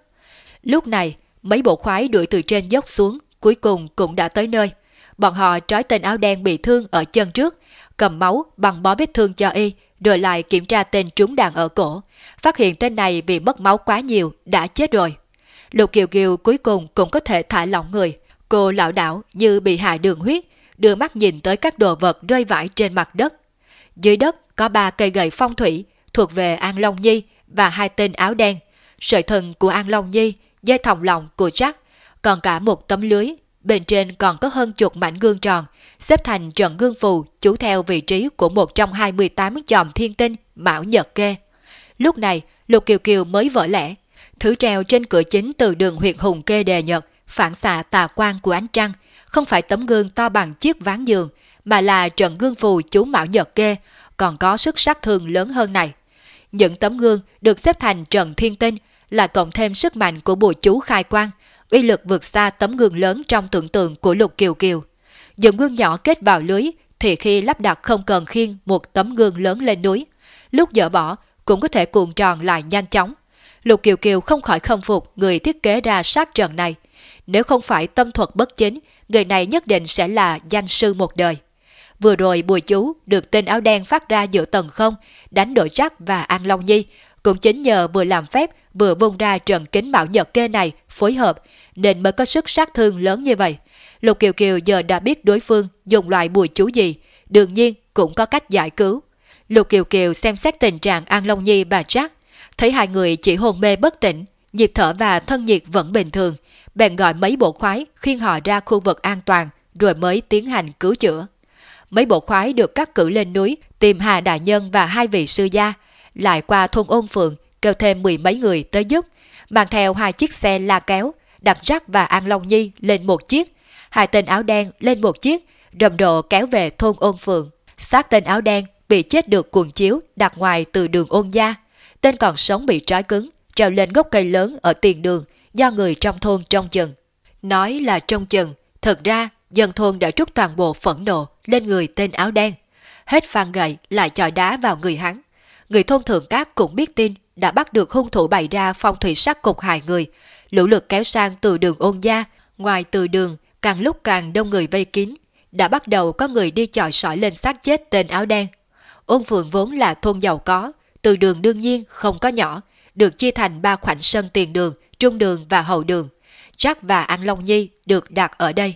Lúc này, mấy bộ khoái đuổi từ trên dốc xuống, cuối cùng cũng đã tới nơi. Bọn họ trói tên áo đen bị thương ở chân trước, cầm máu bằng bó vết thương cho y, rồi lại kiểm tra tên trúng đạn ở cổ. Phát hiện tên này vì mất máu quá nhiều, đã chết rồi. Lục Kiều Kiều cuối cùng cũng có thể thả lỏng người. Cô lão đảo như bị hạ đường huyết, đưa mắt nhìn tới các đồ vật rơi vãi trên mặt đất. Dưới đất có ba cây gậy phong thủy thuộc về An Long Nhi và hai tên áo đen, sợi thần của An Long Nhi, dây thòng lòng của Jack, còn cả một tấm lưới. Bên trên còn có hơn chục mảnh gương tròn, xếp thành trận gương phù chú theo vị trí của một trong 28 chòm thiên tinh Mão Nhật Kê. Lúc này, Lục Kiều Kiều mới vỡ lẽ. Thứ treo trên cửa chính từ đường huyện Hùng Kê đề nhật, phản xạ tà quang của ánh trăng, không phải tấm gương to bằng chiếc ván giường, mà là trận gương phù chú Mão Nhật Kê, còn có sức sát thương lớn hơn này. Những tấm gương được xếp thành trận thiên tinh là cộng thêm sức mạnh của bùa chú khai quang, uy lực vượt xa tấm gương lớn trong tưởng tượng của Lục Kiều Kiều. Dựng gương nhỏ kết vào lưới thì khi lắp đặt không cần khiên một tấm gương lớn lên núi, lúc dỡ bỏ cũng có thể cuộn tròn lại nhanh chóng. Lục Kiều Kiều không khỏi khâm phục người thiết kế ra sát trận này. Nếu không phải tâm thuật bất chính, người này nhất định sẽ là danh sư một đời. Vừa rồi bùi chú được tên áo đen phát ra giữa tầng không, đánh đội Jack và An Long Nhi. Cũng chính nhờ vừa làm phép vừa vung ra trận kính bảo nhật kê này phối hợp nên mới có sức sát thương lớn như vậy. Lục Kiều Kiều giờ đã biết đối phương dùng loại bùi chú gì, đương nhiên cũng có cách giải cứu. Lục Kiều Kiều xem xét tình trạng An Long Nhi và Jack, thấy hai người chỉ hôn mê bất tỉnh, nhịp thở và thân nhiệt vẫn bình thường, bèn gọi mấy bộ khoái khiêng họ ra khu vực an toàn rồi mới tiến hành cứu chữa. Mấy bộ khoái được cắt cử lên núi tìm Hà Đại Nhân và hai vị sư gia, lại qua thôn ôn phượng kêu thêm mười mấy người tới giúp, mang theo hai chiếc xe la kéo, đặt rắc và An Long Nhi lên một chiếc, hai tên áo đen lên một chiếc, rầm rộ kéo về thôn ôn phượng. Xác tên áo đen bị chết được cuồng chiếu đặt ngoài từ đường ôn gia. Tên còn sống bị trói cứng, treo lên gốc cây lớn ở tiền đường do người trong thôn trông chừng. Nói là trông chừng, thật ra dân thôn đã trút toàn bộ phẫn nộ lên người tên áo đen. Hết phan gậy lại chọi đá vào người hắn. Người thôn thượng các cũng biết tin đã bắt được hung thủ bày ra phong thủy sắc cục hại người. Lũ lực kéo sang từ đường ôn gia, ngoài từ đường càng lúc càng đông người vây kín. Đã bắt đầu có người đi chọi sỏi lên xác chết tên áo đen. Ôn phượng vốn là thôn giàu có, từ đường đương nhiên không có nhỏ, được chia thành ba khoảnh sân tiền đường, trung đường và hậu đường. Jack và An Long Nhi được đặt ở đây.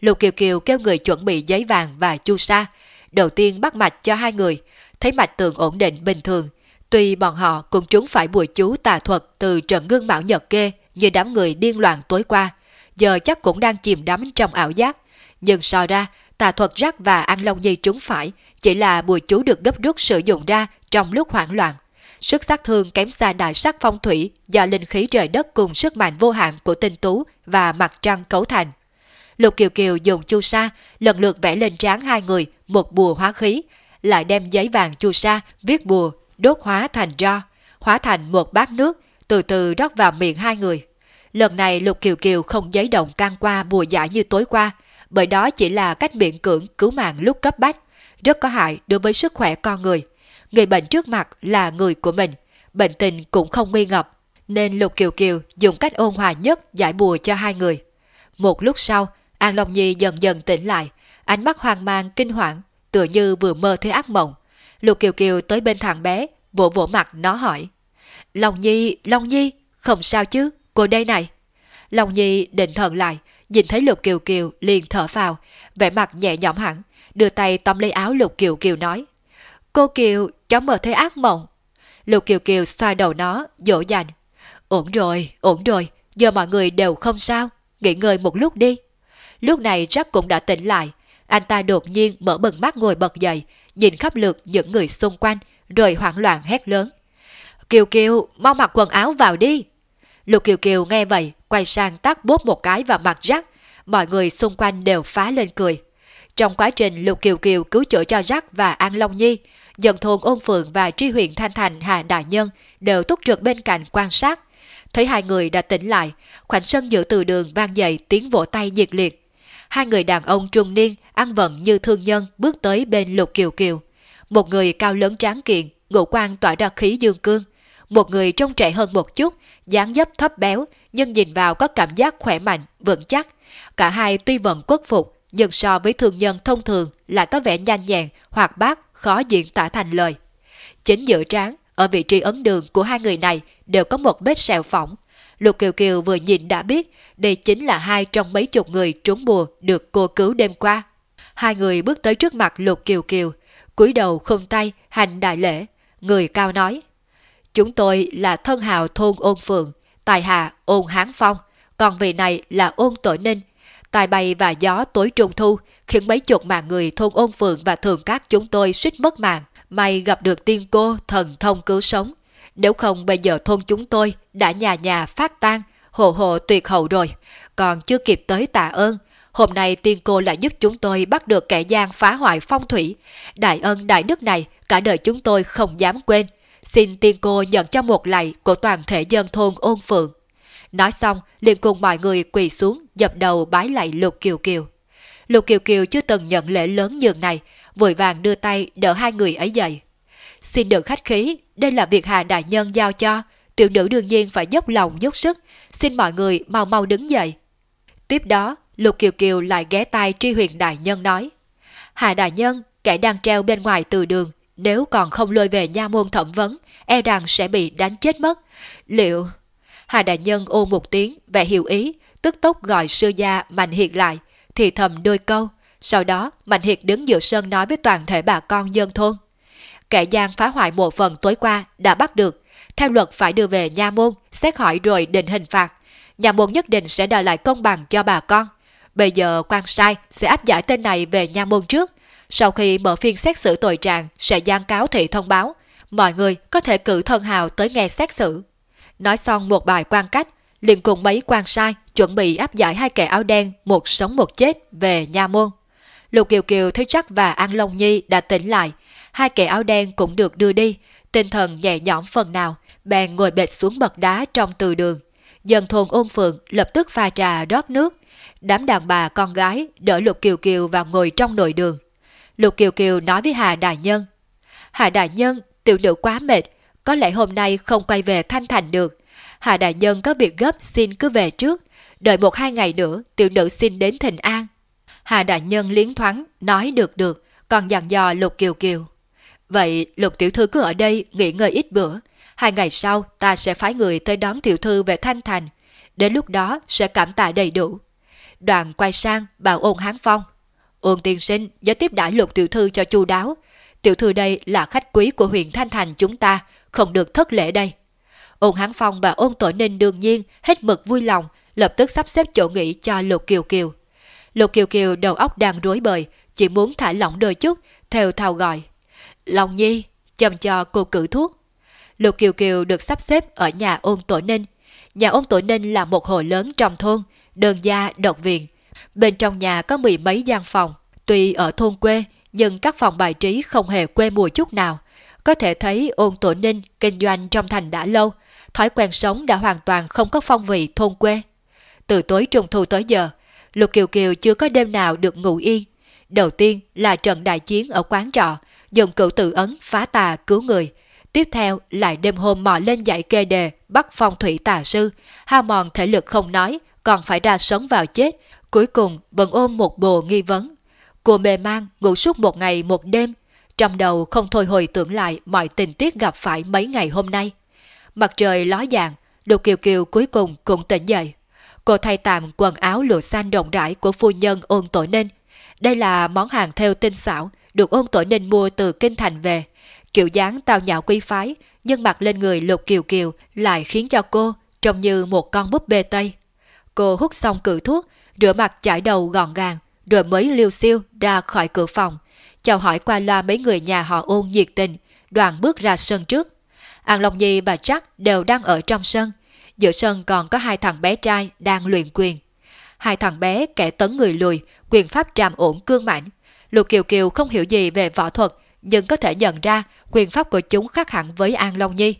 Lục Kiều Kiều kêu người chuẩn bị giấy vàng và chu sa. Đầu tiên bắt mạch cho hai người, thấy mạch tường ổn định bình thường. Tuy bọn họ cũng trúng phải bùa chú tà thuật từ trận gương mạo nhật kê như đám người điên loạn tối qua, giờ chắc cũng đang chìm đắm trong ảo giác. Nhưng so ra, tà thuật rắc và An Long Nhi trúng phải chỉ là bùa chú được gấp rút sử dụng ra trong lúc hoảng loạn. Sức sát thương kém xa đại sắc phong thủy do linh khí trời đất cùng sức mạnh vô hạn của tinh tú và mặt trăng cấu thành. Lục Kiều Kiều dùng chu sa lần lượt vẽ lên trán hai người một bùa hóa khí, lại đem giấy vàng chu sa viết bùa đốt hóa thành ro, hóa thành một bát nước từ từ rót vào miệng hai người. Lần này Lục Kiều Kiều không giấy động can qua bùa giải như tối qua, bởi đó chỉ là cách miệng cưỡng cứu mạng lúc cấp bách, rất có hại đối với sức khỏe con người. Người bệnh trước mặt là người của mình, bệnh tình cũng không nguy ngập, nên Lục Kiều Kiều dùng cách ôn hòa nhất giải bùa cho hai người. Một lúc sau, An Long Nhi dần dần tỉnh lại, ánh mắt hoang mang kinh hoàng, tựa như vừa mơ thấy ác mộng. Lục Kiều Kiều tới bên thằng bé, vỗ vỗ mặt nó hỏi. Long Nhi, Long Nhi, không sao chứ, cô đây này. Long Nhi định thần lại, nhìn thấy Lục Kiều Kiều liền thở phào vẻ mặt nhẹ nhõm hẳn, đưa tay tóm lấy áo Lục Kiều Kiều nói. Cô Kiều, cháu mơ thấy ác mộng. Lục Kiều Kiều xoa đầu nó, dỗ dành. Ổn rồi, ổn rồi, giờ mọi người đều không sao, nghỉ ngơi một lúc đi. Lúc này Jack cũng đã tỉnh lại. Anh ta đột nhiên mở bừng mắt ngồi bật dậy, nhìn khắp lượt những người xung quanh, rồi hoảng loạn hét lớn. Kiều Kiều, mau mặc quần áo vào đi. Lục Kiều Kiều nghe vậy, quay sang tắt bốp một cái vào mặt Jack. Mọi người xung quanh đều phá lên cười. Trong quá trình Lục Kiều Kiều cứu chữa cho Jack và An Long Nhi, dân thôn Ôn Phượng và tri huyện Thanh Thành Hà Đại Nhân đều túc trực bên cạnh quan sát. Thấy hai người đã tỉnh lại, khoảnh sân giữa từ đường vang dậy tiếng vỗ tay nhiệt liệt hai người đàn ông trung niên ăn vận như thương nhân bước tới bên Lục Kiều Kiều. Một người cao lớn tráng kiện, ngũ quan tỏa ra khí dương cương. Một người trông trẻ hơn một chút, dáng dấp thấp béo, nhưng nhìn vào có cảm giác khỏe mạnh, vững chắc. Cả hai tuy vẫn quốc phục, nhưng so với thương nhân thông thường lại có vẻ nhanh nhẹn, hoạt bát, khó diễn tả thành lời. Chính giữa trán, ở vị trí ấn đường của hai người này đều có một vết sẹo phỏng. Lục Kiều Kiều vừa nhìn đã biết đây chính là hai trong mấy chục người trốn bùa được cô cứu đêm qua. Hai người bước tới trước mặt Lục Kiều Kiều, cúi đầu không tay hành đại lễ. Người cao nói, chúng tôi là thân hào thôn ôn phượng, tài hạ ôn hán phong, còn vị này là ôn tội ninh. Tài bay và gió tối trung thu khiến mấy chục mạng người thôn ôn phượng và thường các chúng tôi suýt mất mạng. May gặp được tiên cô thần thông cứu sống. Nếu không bây giờ thôn chúng tôi đã nhà nhà phát tan, hồ hồ tuyệt hậu rồi, còn chưa kịp tới tạ ơn. Hôm nay tiên cô lại giúp chúng tôi bắt được kẻ gian phá hoại phong thủy. Đại ân đại đức này cả đời chúng tôi không dám quên. Xin tiên cô nhận cho một lạy của toàn thể dân thôn ôn phượng. Nói xong, liền cùng mọi người quỳ xuống dập đầu bái lạy Lục Kiều Kiều. Lục Kiều Kiều chưa từng nhận lễ lớn nhường này, vội vàng đưa tay đỡ hai người ấy dậy. Xin được khách khí, đây là việc Hà Đại Nhân giao cho, tiểu nữ đương nhiên phải dốc lòng dốc sức, xin mọi người mau mau đứng dậy. Tiếp đó, Lục Kiều Kiều lại ghé tai tri huyền Đại Nhân nói, Hà Đại Nhân, kẻ đang treo bên ngoài từ đường, nếu còn không lôi về nha môn thẩm vấn, e rằng sẽ bị đánh chết mất. Liệu... Hà Đại Nhân ô một tiếng, vẻ hiểu ý, tức tốc gọi sư gia Mạnh Hiệt lại, thì thầm đôi câu. Sau đó, Mạnh Hiệt đứng giữa sân nói với toàn thể bà con dân thôn. Kẻ gian phá hoại một phần tối qua đã bắt được. Theo luật phải đưa về nha môn, xét hỏi rồi định hình phạt. Nhà môn nhất định sẽ đòi lại công bằng cho bà con. Bây giờ quan sai sẽ áp giải tên này về nha môn trước. Sau khi mở phiên xét xử tội trạng sẽ gian cáo thị thông báo. Mọi người có thể cử thân hào tới nghe xét xử. Nói xong một bài quan cách, liền cùng mấy quan sai chuẩn bị áp giải hai kẻ áo đen một sống một chết về nha môn. Lục Kiều Kiều thấy chắc và An Long Nhi đã tỉnh lại, hai kẻ áo đen cũng được đưa đi, tinh thần nhẹ nhõm phần nào, bèn ngồi bệt xuống bậc đá trong từ đường. Dân thôn ôn phượng lập tức pha trà rót nước, đám đàn bà con gái đỡ Lục Kiều Kiều vào ngồi trong nội đường. Lục Kiều Kiều nói với Hà Đại Nhân, Hà Đại Nhân, tiểu nữ quá mệt, có lẽ hôm nay không quay về Thanh Thành được. Hà Đại Nhân có việc gấp xin cứ về trước, đợi một hai ngày nữa tiểu nữ xin đến Thịnh An. Hà Đại Nhân liến thoáng, nói được được, còn dặn dò Lục Kiều Kiều. Vậy Lục Tiểu Thư cứ ở đây nghỉ ngơi ít bữa, hai ngày sau ta sẽ phái người tới đón Tiểu Thư về Thanh Thành, đến lúc đó sẽ cảm tạ đầy đủ. Đoàn quay sang bảo ôn Hán Phong. Ôn tiên sinh giới tiếp đãi Lục Tiểu Thư cho chu đáo. Tiểu Thư đây là khách quý của huyện Thanh Thành chúng ta, không được thất lễ đây. Ôn Hán Phong và ôn tội ninh đương nhiên hết mực vui lòng, lập tức sắp xếp chỗ nghỉ cho Lục Kiều Kiều. Lục Kiều Kiều đầu óc đang rối bời, chỉ muốn thả lỏng đôi chút, theo thao gọi. Long Nhi, chồng cho cô cử thuốc. Lục Kiều Kiều được sắp xếp ở nhà ôn tội ninh. Nhà ôn tội ninh là một hồ lớn trong thôn, đơn gia, độc viện. Bên trong nhà có mười mấy gian phòng. Tuy ở thôn quê, nhưng các phòng bài trí không hề quê mùa chút nào. Có thể thấy ôn tổ ninh kinh doanh trong thành đã lâu, thói quen sống đã hoàn toàn không có phong vị thôn quê. Từ tối trung thu tới giờ, Lục Kiều Kiều chưa có đêm nào được ngủ yên. Đầu tiên là trận đại chiến ở quán trọ, dùng cửu tự ấn phá tà cứu người. Tiếp theo lại đêm hôm mò lên dạy kê đề bắt phong thủy tà sư, hao mòn thể lực không nói, còn phải ra sống vào chết. Cuối cùng vẫn ôm một bồ nghi vấn. Cô mê mang ngủ suốt một ngày một đêm, trong đầu không thôi hồi tưởng lại mọi tình tiết gặp phải mấy ngày hôm nay. Mặt trời ló dạng, Lục Kiều Kiều cuối cùng cũng tỉnh dậy. Cô thay tạm quần áo lụa xanh rộng rãi của phu nhân ôn tội nên. Đây là món hàng theo tinh xảo, được ôn tội nên mua từ Kinh Thành về. Kiểu dáng tào nhạo quy phái, nhưng mặc lên người Lục Kiều Kiều lại khiến cho cô trông như một con búp bê Tây. Cô hút xong cử thuốc, rửa mặt chải đầu gọn gàng, rồi mới liêu siêu ra khỏi cửa phòng, chào hỏi qua loa mấy người nhà họ ôn nhiệt tình, đoàn bước ra sân trước. An Long Nhi và Jack đều đang ở trong sân, giữa sân còn có hai thằng bé trai đang luyện quyền. Hai thằng bé kẻ tấn người lùi, quyền pháp tràm ổn cương mãnh. Lục Kiều Kiều không hiểu gì về võ thuật, nhưng có thể nhận ra quyền pháp của chúng khác hẳn với An Long Nhi.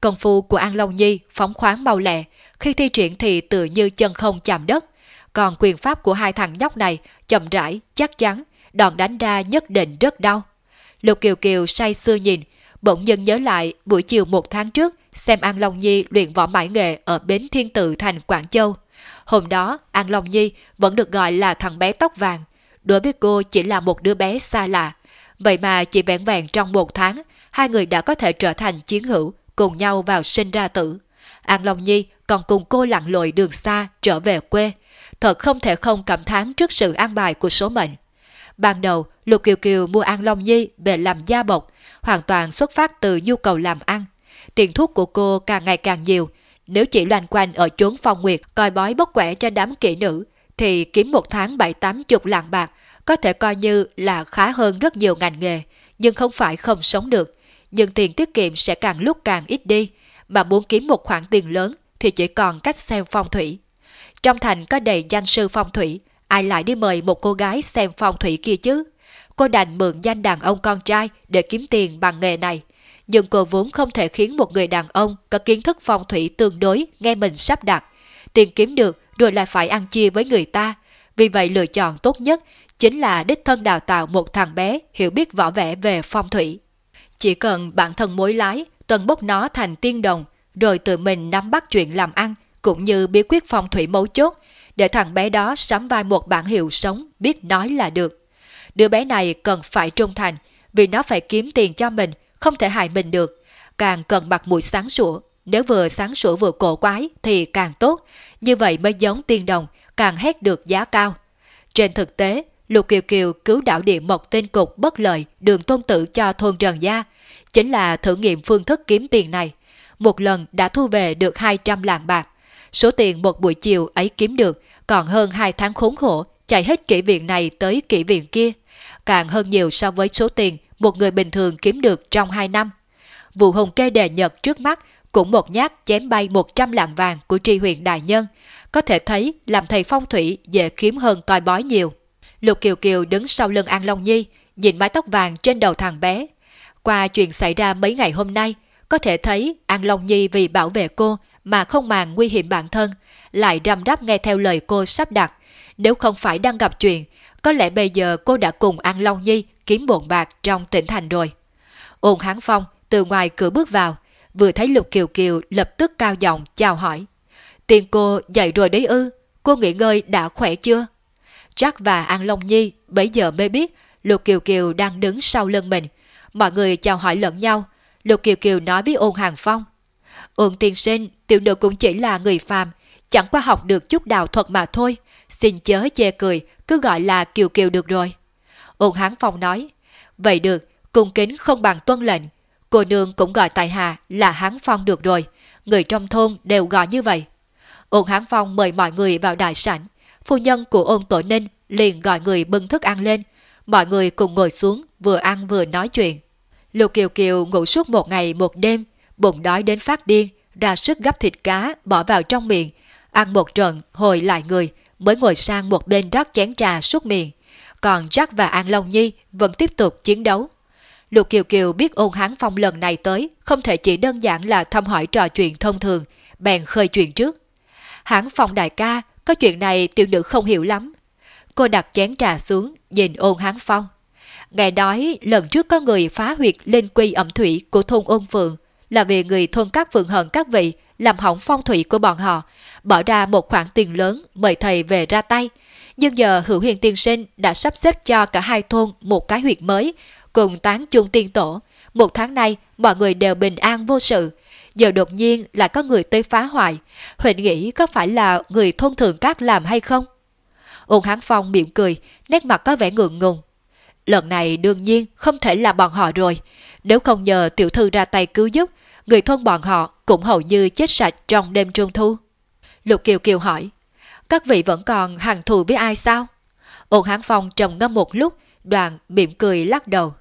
Công phu của An Long Nhi phóng khoáng mau lẹ, khi thi triển thì tự như chân không chạm đất. Còn quyền pháp của hai thằng nhóc này chậm rãi, chắc chắn, đòn đánh ra nhất định rất đau. Lục Kiều Kiều say sưa nhìn, bỗng nhiên nhớ lại buổi chiều một tháng trước xem An Long Nhi luyện võ mãi nghệ ở Bến Thiên Tự thành Quảng Châu. Hôm đó, An Long Nhi vẫn được gọi là thằng bé tóc vàng. Đối với cô chỉ là một đứa bé xa lạ. Vậy mà chỉ vẹn vẹn trong một tháng, hai người đã có thể trở thành chiến hữu, cùng nhau vào sinh ra tử. An Long Nhi còn cùng cô lặn lội đường xa trở về quê. Thật không thể không cảm thán trước sự an bài của số mệnh. Ban đầu, Lục Kiều Kiều mua An Long Nhi về làm gia bộc, hoàn toàn xuất phát từ nhu cầu làm ăn. Tiền thuốc của cô càng ngày càng nhiều. Nếu chỉ loanh quanh ở chốn phong nguyệt coi bói bốc quẻ cho đám kỹ nữ, thì kiếm một tháng bảy tám chục lạng bạc có thể coi như là khá hơn rất nhiều ngành nghề, nhưng không phải không sống được. Nhưng tiền tiết kiệm sẽ càng lúc càng ít đi, mà muốn kiếm một khoản tiền lớn thì chỉ còn cách xem phong thủy. Trong thành có đầy danh sư phong thủy, ai lại đi mời một cô gái xem phong thủy kia chứ? Cô đành mượn danh đàn ông con trai để kiếm tiền bằng nghề này. Nhưng cô vốn không thể khiến một người đàn ông có kiến thức phong thủy tương đối nghe mình sắp đặt. Tiền kiếm được rồi lại phải ăn chia với người ta. Vì vậy lựa chọn tốt nhất chính là đích thân đào tạo một thằng bé hiểu biết võ vẽ về phong thủy. Chỉ cần bản thân mối lái, tần bốc nó thành tiên đồng, rồi tự mình nắm bắt chuyện làm ăn, cũng như bí quyết phong thủy mấu chốt, để thằng bé đó sắm vai một bản hiệu sống, biết nói là được. Đứa bé này cần phải trung thành, vì nó phải kiếm tiền cho mình, không thể hại mình được. Càng cần mặt mũi sáng sủa, nếu vừa sáng sủa vừa cổ quái thì càng tốt, như vậy mới giống tiên đồng, càng hét được giá cao. Trên thực tế, Lục Kiều Kiều cứu đảo địa mộc tên cục bất lợi đường tôn tử cho thôn Trần Gia, chính là thử nghiệm phương thức kiếm tiền này. Một lần đã thu về được 200 lạng bạc. Số tiền một buổi chiều ấy kiếm được còn hơn 2 tháng khốn khổ chạy hết kỹ viện này tới kỹ viện kia, càng hơn nhiều so với số tiền một người bình thường kiếm được trong 2 năm. Vụ hùng kê đề nhật trước mắt cũng một nhát chém bay 100 lạng vàng của tri huyện đại nhân, có thể thấy làm thầy phong thủy dễ kiếm hơn coi bói nhiều. Lục Kiều Kiều đứng sau lưng An Long Nhi, nhìn mái tóc vàng trên đầu thằng bé. Qua chuyện xảy ra mấy ngày hôm nay, có thể thấy An Long Nhi vì bảo vệ cô mà không màng nguy hiểm bản thân, lại răm rắp nghe theo lời cô sắp đặt. Nếu không phải đang gặp chuyện, có lẽ bây giờ cô đã cùng An Long Nhi kiếm bộn bạc trong tỉnh thành rồi. Ôn Hán Phong từ ngoài cửa bước vào, vừa thấy Lục Kiều Kiều lập tức cao giọng chào hỏi. Tiền cô dậy rồi đấy ư, cô nghỉ ngơi đã khỏe chưa? Jack và An Long Nhi bấy giờ mới biết Lục Kiều Kiều đang đứng sau lưng mình. Mọi người chào hỏi lẫn nhau. Lục Kiều Kiều nói với ôn Hàng Phong. Ôn tiên sinh, tiểu nữ cũng chỉ là người phàm, chẳng qua học được chút đạo thuật mà thôi. Xin chớ chê cười, cứ gọi là Kiều Kiều được rồi. Ôn Hán Phong nói. Vậy được, cung kính không bằng tuân lệnh. Cô nương cũng gọi tại hà là Hán Phong được rồi. Người trong thôn đều gọi như vậy. Ôn Hán Phong mời mọi người vào đại sảnh phu nhân của ôn tổ ninh liền gọi người bưng thức ăn lên. Mọi người cùng ngồi xuống, vừa ăn vừa nói chuyện. Lục Kiều Kiều ngủ suốt một ngày một đêm, bụng đói đến phát điên, ra sức gấp thịt cá bỏ vào trong miệng, ăn một trận hồi lại người, mới ngồi sang một bên rót chén trà suốt miệng. Còn Jack và An Long Nhi vẫn tiếp tục chiến đấu. Lục Kiều Kiều biết ôn hán phong lần này tới không thể chỉ đơn giản là thăm hỏi trò chuyện thông thường, bèn khơi chuyện trước. Hán phong đại ca có chuyện này tiểu nữ không hiểu lắm. Cô đặt chén trà xuống, nhìn ôn hán phong. Nghe nói lần trước có người phá huyệt lên quy ẩm thủy của thôn ôn phượng là vì người thôn các phượng hận các vị làm hỏng phong thủy của bọn họ, bỏ ra một khoản tiền lớn mời thầy về ra tay. Nhưng giờ hữu hiền tiên sinh đã sắp xếp cho cả hai thôn một cái huyệt mới, cùng tán chung tiên tổ. Một tháng nay, mọi người đều bình an vô sự, giờ đột nhiên lại có người tới phá hoại. Huỳnh nghĩ có phải là người thôn thường các làm hay không? Ôn Hán Phong mỉm cười, nét mặt có vẻ ngượng ngùng. Lần này đương nhiên không thể là bọn họ rồi. Nếu không nhờ tiểu thư ra tay cứu giúp, người thôn bọn họ cũng hầu như chết sạch trong đêm trung thu. Lục Kiều Kiều hỏi, các vị vẫn còn hàng thù với ai sao? Ôn Hán Phong trầm ngâm một lúc, đoàn mỉm cười lắc đầu.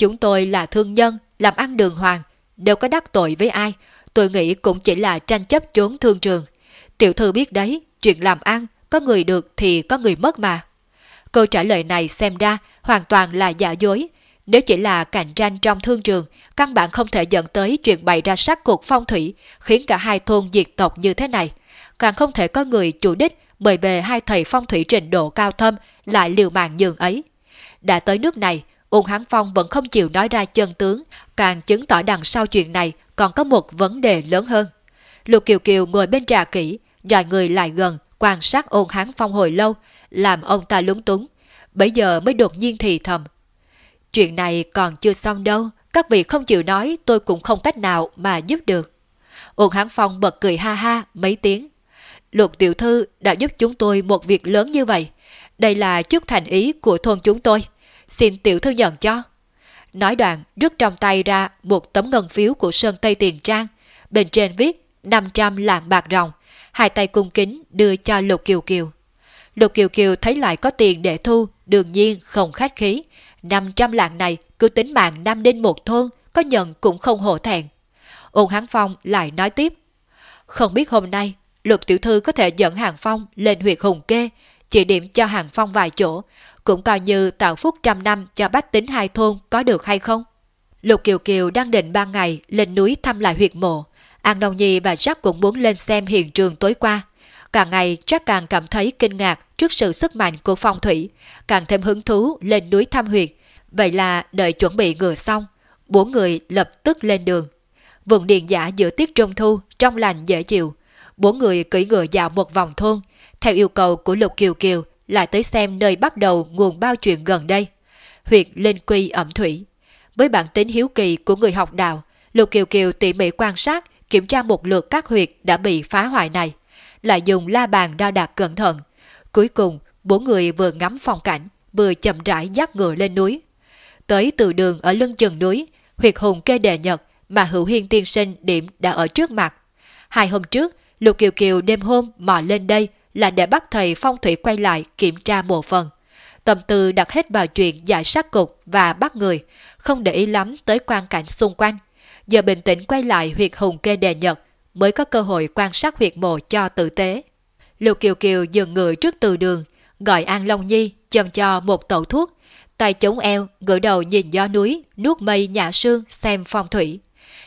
Chúng tôi là thương nhân, làm ăn đường hoàng, đều có đắc tội với ai, tôi nghĩ cũng chỉ là tranh chấp trốn thương trường. Tiểu thư biết đấy, chuyện làm ăn, có người được thì có người mất mà. Câu trả lời này xem ra hoàn toàn là giả dối. Nếu chỉ là cạnh tranh trong thương trường, căn bản không thể dẫn tới chuyện bày ra sát cuộc phong thủy, khiến cả hai thôn diệt tộc như thế này. Càng không thể có người chủ đích mời về hai thầy phong thủy trình độ cao thâm lại liều mạng nhường ấy. Đã tới nước này, Ung Hán Phong vẫn không chịu nói ra chân tướng, càng chứng tỏ đằng sau chuyện này còn có một vấn đề lớn hơn. Lục Kiều Kiều ngồi bên trà kỹ, dòi người lại gần, quan sát ôn Hán Phong hồi lâu, làm ông ta lúng túng. Bây giờ mới đột nhiên thì thầm. Chuyện này còn chưa xong đâu, các vị không chịu nói tôi cũng không cách nào mà giúp được. Ôn Hán Phong bật cười ha ha mấy tiếng. Lục tiểu thư đã giúp chúng tôi một việc lớn như vậy. Đây là chút thành ý của thôn chúng tôi. Xin tiểu thư nhận cho. Nói đoạn rút trong tay ra một tấm ngân phiếu của Sơn Tây Tiền Trang. Bên trên viết 500 lạng bạc ròng. Hai tay cung kính đưa cho Lục Kiều Kiều. Lục Kiều Kiều thấy lại có tiền để thu, đương nhiên không khách khí. 500 lạng này cứ tính mạng nam đinh một thôn, có nhận cũng không hổ thẹn. Ôn Hán Phong lại nói tiếp. Không biết hôm nay, Lục Tiểu Thư có thể dẫn Hàng Phong lên huyệt Hùng Kê, chỉ điểm cho Hàng Phong vài chỗ, cũng coi như tạo phúc trăm năm cho bách tính hai thôn có được hay không? Lục Kiều Kiều đang định ban ngày lên núi thăm lại huyệt mộ. An Đông Nhi và Jack cũng muốn lên xem hiện trường tối qua. Càng ngày Jack càng cảm thấy kinh ngạc trước sự sức mạnh của phong thủy, càng thêm hứng thú lên núi thăm huyệt. Vậy là đợi chuẩn bị ngựa xong, bốn người lập tức lên đường. Vùng điện giả giữa tiết trung thu, trong lành dễ chịu. Bốn người cưỡi ngựa dạo một vòng thôn, theo yêu cầu của Lục Kiều Kiều lại tới xem nơi bắt đầu nguồn bao chuyện gần đây. Huyệt Linh Quy ẩm thủy. Với bản tính hiếu kỳ của người học đạo, Lục Kiều Kiều tỉ mỉ quan sát, kiểm tra một lượt các huyệt đã bị phá hoại này, lại dùng la bàn đo đạc cẩn thận. Cuối cùng, bốn người vừa ngắm phong cảnh, vừa chậm rãi dắt ngựa lên núi. Tới từ đường ở lưng chừng núi, huyệt hùng kê đề nhật mà hữu hiên tiên sinh điểm đã ở trước mặt. Hai hôm trước, Lục Kiều Kiều đêm hôm mò lên đây là để bắt thầy phong thủy quay lại kiểm tra một phần. Tâm tư đặt hết vào chuyện giải sát cục và bắt người, không để ý lắm tới quan cảnh xung quanh. Giờ bình tĩnh quay lại huyệt hùng kê đề nhật mới có cơ hội quan sát huyệt mộ cho tử tế. Lục Kiều Kiều dừng ngựa trước từ đường, gọi An Long Nhi châm cho một tẩu thuốc, tay chống eo, ngửa đầu nhìn gió núi, nuốt mây nhả sương xem phong thủy.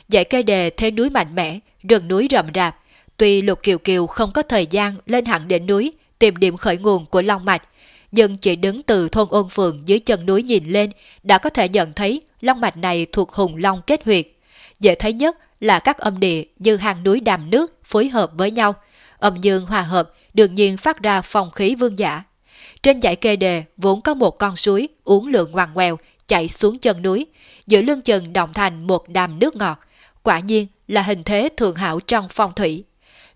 Dãy cây đề thế núi mạnh mẽ, rừng núi rậm rạp, Tuy Lục Kiều Kiều không có thời gian lên hẳn đỉnh núi tìm điểm khởi nguồn của Long Mạch, nhưng chỉ đứng từ thôn ôn phường dưới chân núi nhìn lên đã có thể nhận thấy Long Mạch này thuộc hùng long kết huyệt. Dễ thấy nhất là các âm địa như hàng núi đàm nước phối hợp với nhau, âm dương hòa hợp đương nhiên phát ra phong khí vương giả. Trên dãy kê đề vốn có một con suối uống lượng ngoằn ngoèo chạy xuống chân núi, giữa lưng chừng động thành một đàm nước ngọt, quả nhiên là hình thế thường hảo trong phong thủy.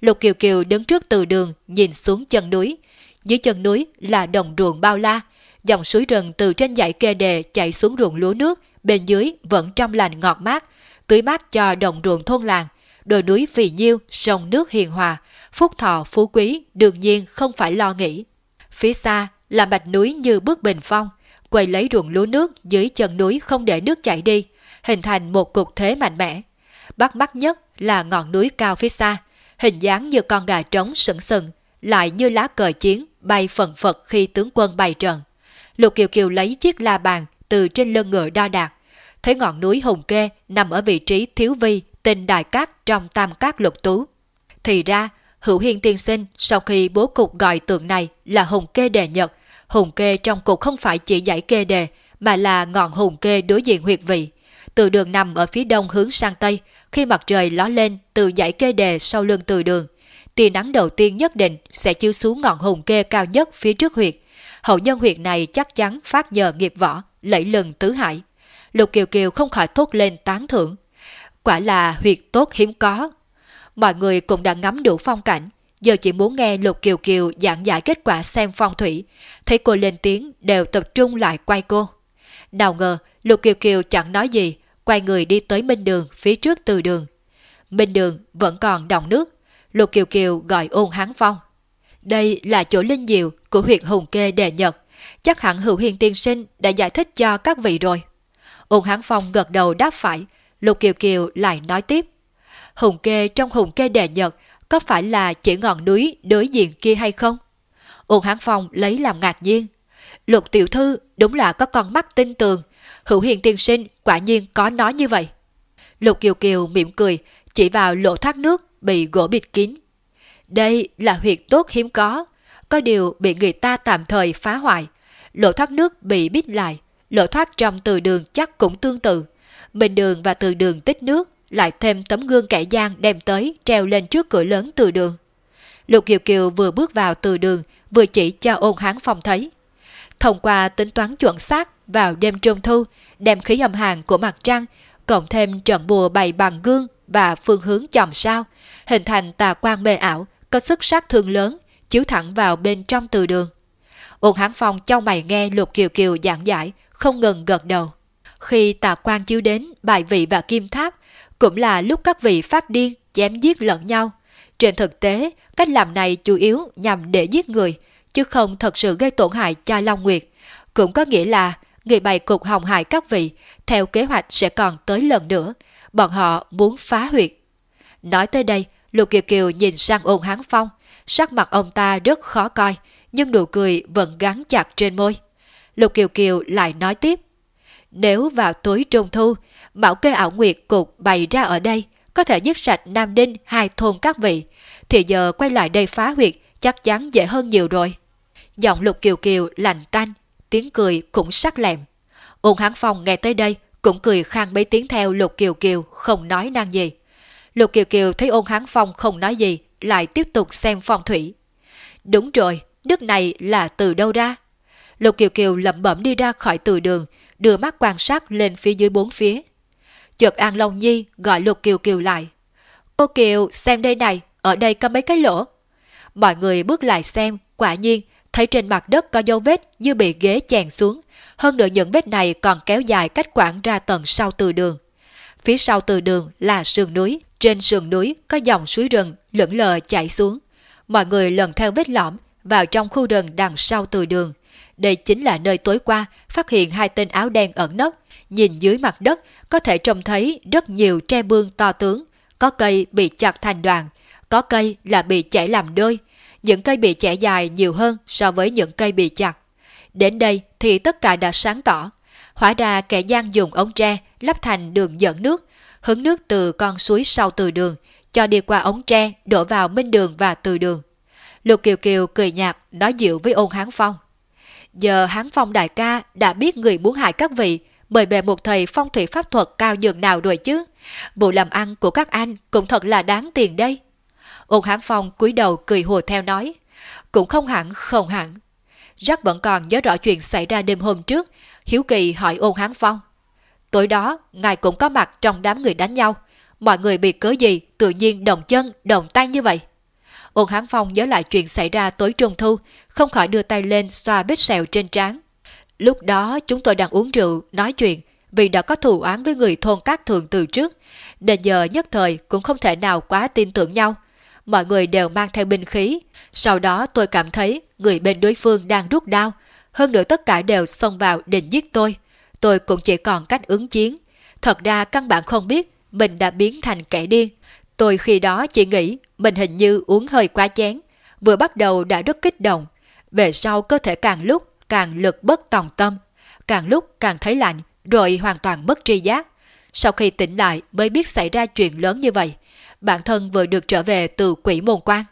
Lục Kiều Kiều đứng trước từ đường nhìn xuống chân núi. Dưới chân núi là đồng ruộng bao la, dòng suối rừng từ trên dãy kê đề chạy xuống ruộng lúa nước, bên dưới vẫn trong lành ngọt mát, tưới mát cho đồng ruộng thôn làng. Đồi núi phì nhiêu, sông nước hiền hòa, phúc thọ phú quý đương nhiên không phải lo nghĩ. Phía xa là mạch núi như bước bình phong, quầy lấy ruộng lúa nước dưới chân núi không để nước chảy đi, hình thành một cục thế mạnh mẽ. Bắt mắt nhất là ngọn núi cao phía xa, hình dáng như con gà trống sững sừng, lại như lá cờ chiến bay phần phật khi tướng quân bày trận. Lục Kiều Kiều lấy chiếc la bàn từ trên lưng ngựa đo đạc, thấy ngọn núi Hùng Kê nằm ở vị trí thiếu vi tên đại cát trong tam cát lục tú. Thì ra, Hữu Hiên tiên sinh sau khi bố cục gọi tượng này là Hùng Kê đề nhật, Hùng Kê trong cục không phải chỉ giải kê đề, mà là ngọn Hùng Kê đối diện huyệt vị. Từ đường nằm ở phía đông hướng sang tây, khi mặt trời ló lên từ dãy kê đề sau lưng từ đường. Tia nắng đầu tiên nhất định sẽ chiếu xuống ngọn hùng kê cao nhất phía trước huyệt. Hậu nhân huyệt này chắc chắn phát nhờ nghiệp võ, lẫy lừng tứ hải. Lục Kiều Kiều không khỏi thốt lên tán thưởng. Quả là huyệt tốt hiếm có. Mọi người cũng đã ngắm đủ phong cảnh, giờ chỉ muốn nghe Lục Kiều Kiều giảng giải kết quả xem phong thủy. Thấy cô lên tiếng đều tập trung lại quay cô. Nào ngờ Lục Kiều Kiều chẳng nói gì, quay người đi tới Minh Đường phía trước từ đường. Minh Đường vẫn còn đọng nước, Lục Kiều Kiều gọi ôn hán phong. Đây là chỗ linh diệu của huyện Hùng Kê Đề Nhật, chắc hẳn Hữu Hiền Tiên Sinh đã giải thích cho các vị rồi. Ôn hán phong gật đầu đáp phải, Lục Kiều Kiều lại nói tiếp. Hùng Kê trong Hùng Kê Đề Nhật có phải là chỉ ngọn núi đối diện kia hay không? Ôn hán phong lấy làm ngạc nhiên. Lục tiểu thư đúng là có con mắt tinh tường, Hữu Hiền tiên sinh quả nhiên có nói như vậy. Lục Kiều Kiều mỉm cười, chỉ vào lỗ thoát nước bị gỗ bịt kín. Đây là huyệt tốt hiếm có, có điều bị người ta tạm thời phá hoại. Lỗ thoát nước bị bít lại, lỗ thoát trong từ đường chắc cũng tương tự. Bình đường và từ đường tích nước lại thêm tấm gương cải giang đem tới treo lên trước cửa lớn từ đường. Lục Kiều Kiều vừa bước vào từ đường, vừa chỉ cho ôn hán phòng thấy. Thông qua tính toán chuẩn xác vào đêm trung thu, đem khí âm hàng của mặt trăng cộng thêm trận bùa bày bằng gương và phương hướng chòm sao, hình thành tà quan mê ảo, có sức sát thương lớn, chiếu thẳng vào bên trong từ đường. Ôn Hán Phong cho mày nghe Lục Kiều Kiều giảng giải, không ngừng gật đầu. Khi tà quan chiếu đến bài vị và kim tháp, cũng là lúc các vị phát điên chém giết lẫn nhau. Trên thực tế, cách làm này chủ yếu nhằm để giết người, chứ không thật sự gây tổn hại cho Long Nguyệt. Cũng có nghĩa là người bày cục hồng hại các vị, theo kế hoạch sẽ còn tới lần nữa. Bọn họ muốn phá huyệt. Nói tới đây, Lục Kiều Kiều nhìn sang ôn hán phong. Sắc mặt ông ta rất khó coi, nhưng nụ cười vẫn gắn chặt trên môi. Lục Kiều Kiều lại nói tiếp. Nếu vào tối trung thu, Bảo kê ảo nguyệt cục bày ra ở đây, có thể giết sạch Nam Đinh hai thôn các vị, thì giờ quay lại đây phá huyệt chắc chắn dễ hơn nhiều rồi. Giọng Lục Kiều Kiều lành tanh, tiếng cười cũng sắc lẹm. Ôn Hán Phong nghe tới đây cũng cười khang mấy tiếng theo Lục Kiều Kiều không nói năng gì. Lục Kiều Kiều thấy ôn Hán Phong không nói gì, lại tiếp tục xem phong thủy. Đúng rồi, đức này là từ đâu ra? Lục Kiều Kiều lẩm bẩm đi ra khỏi từ đường, đưa mắt quan sát lên phía dưới bốn phía. Chợt An Long Nhi gọi Lục Kiều Kiều lại. Cô Kiều, xem đây này, ở đây có mấy cái lỗ. Mọi người bước lại xem, quả nhiên, thấy trên mặt đất có dấu vết như bị ghế chèn xuống. Hơn nữa những vết này còn kéo dài cách quãng ra tầng sau từ đường. Phía sau từ đường là sườn núi, trên sườn núi có dòng suối rừng lững lờ chảy xuống. Mọi người lần theo vết lõm vào trong khu rừng đằng sau từ đường. Đây chính là nơi tối qua phát hiện hai tên áo đen ẩn nấp. Nhìn dưới mặt đất có thể trông thấy rất nhiều tre bương to tướng. Có cây bị chặt thành đoàn, có cây là bị chảy làm đôi. Những cây bị chẻ dài nhiều hơn so với những cây bị chặt. Đến đây thì tất cả đã sáng tỏ. Hóa ra kẻ gian dùng ống tre lắp thành đường dẫn nước, hứng nước từ con suối sau từ đường, cho đi qua ống tre đổ vào minh đường và từ đường. Lục Kiều Kiều cười nhạt nói dịu với ôn Hán Phong. Giờ Hán Phong đại ca đã biết người muốn hại các vị, mời về một thầy phong thủy pháp thuật cao dường nào rồi chứ. Bộ làm ăn của các anh cũng thật là đáng tiền đây. Ôn Hán Phong cúi đầu cười hùa theo nói. Cũng không hẳn, không hẳn. Jack vẫn còn nhớ rõ chuyện xảy ra đêm hôm trước. Hiếu Kỳ hỏi ôn Hán Phong. Tối đó, ngài cũng có mặt trong đám người đánh nhau. Mọi người bị cớ gì tự nhiên đồng chân, đồng tay như vậy? Ôn Hán Phong nhớ lại chuyện xảy ra tối trung thu, không khỏi đưa tay lên xoa vết sẹo trên trán. Lúc đó chúng tôi đang uống rượu, nói chuyện, vì đã có thù oán với người thôn các thường từ trước. Đến giờ nhất thời cũng không thể nào quá tin tưởng nhau. Mọi người đều mang theo binh khí. Sau đó tôi cảm thấy người bên đối phương đang rút đao. Hơn nữa tất cả đều xông vào định giết tôi. Tôi cũng chỉ còn cách ứng chiến. Thật ra căn bản không biết mình đã biến thành kẻ điên. Tôi khi đó chỉ nghĩ mình hình như uống hơi quá chén. Vừa bắt đầu đã rất kích động. Về sau cơ thể càng lúc càng lực bất tòng tâm. Càng lúc càng thấy lạnh, rồi hoàn toàn mất tri giác. Sau khi tỉnh lại mới biết xảy ra chuyện lớn như vậy. Bản thân vừa được trở về từ quỷ môn quan.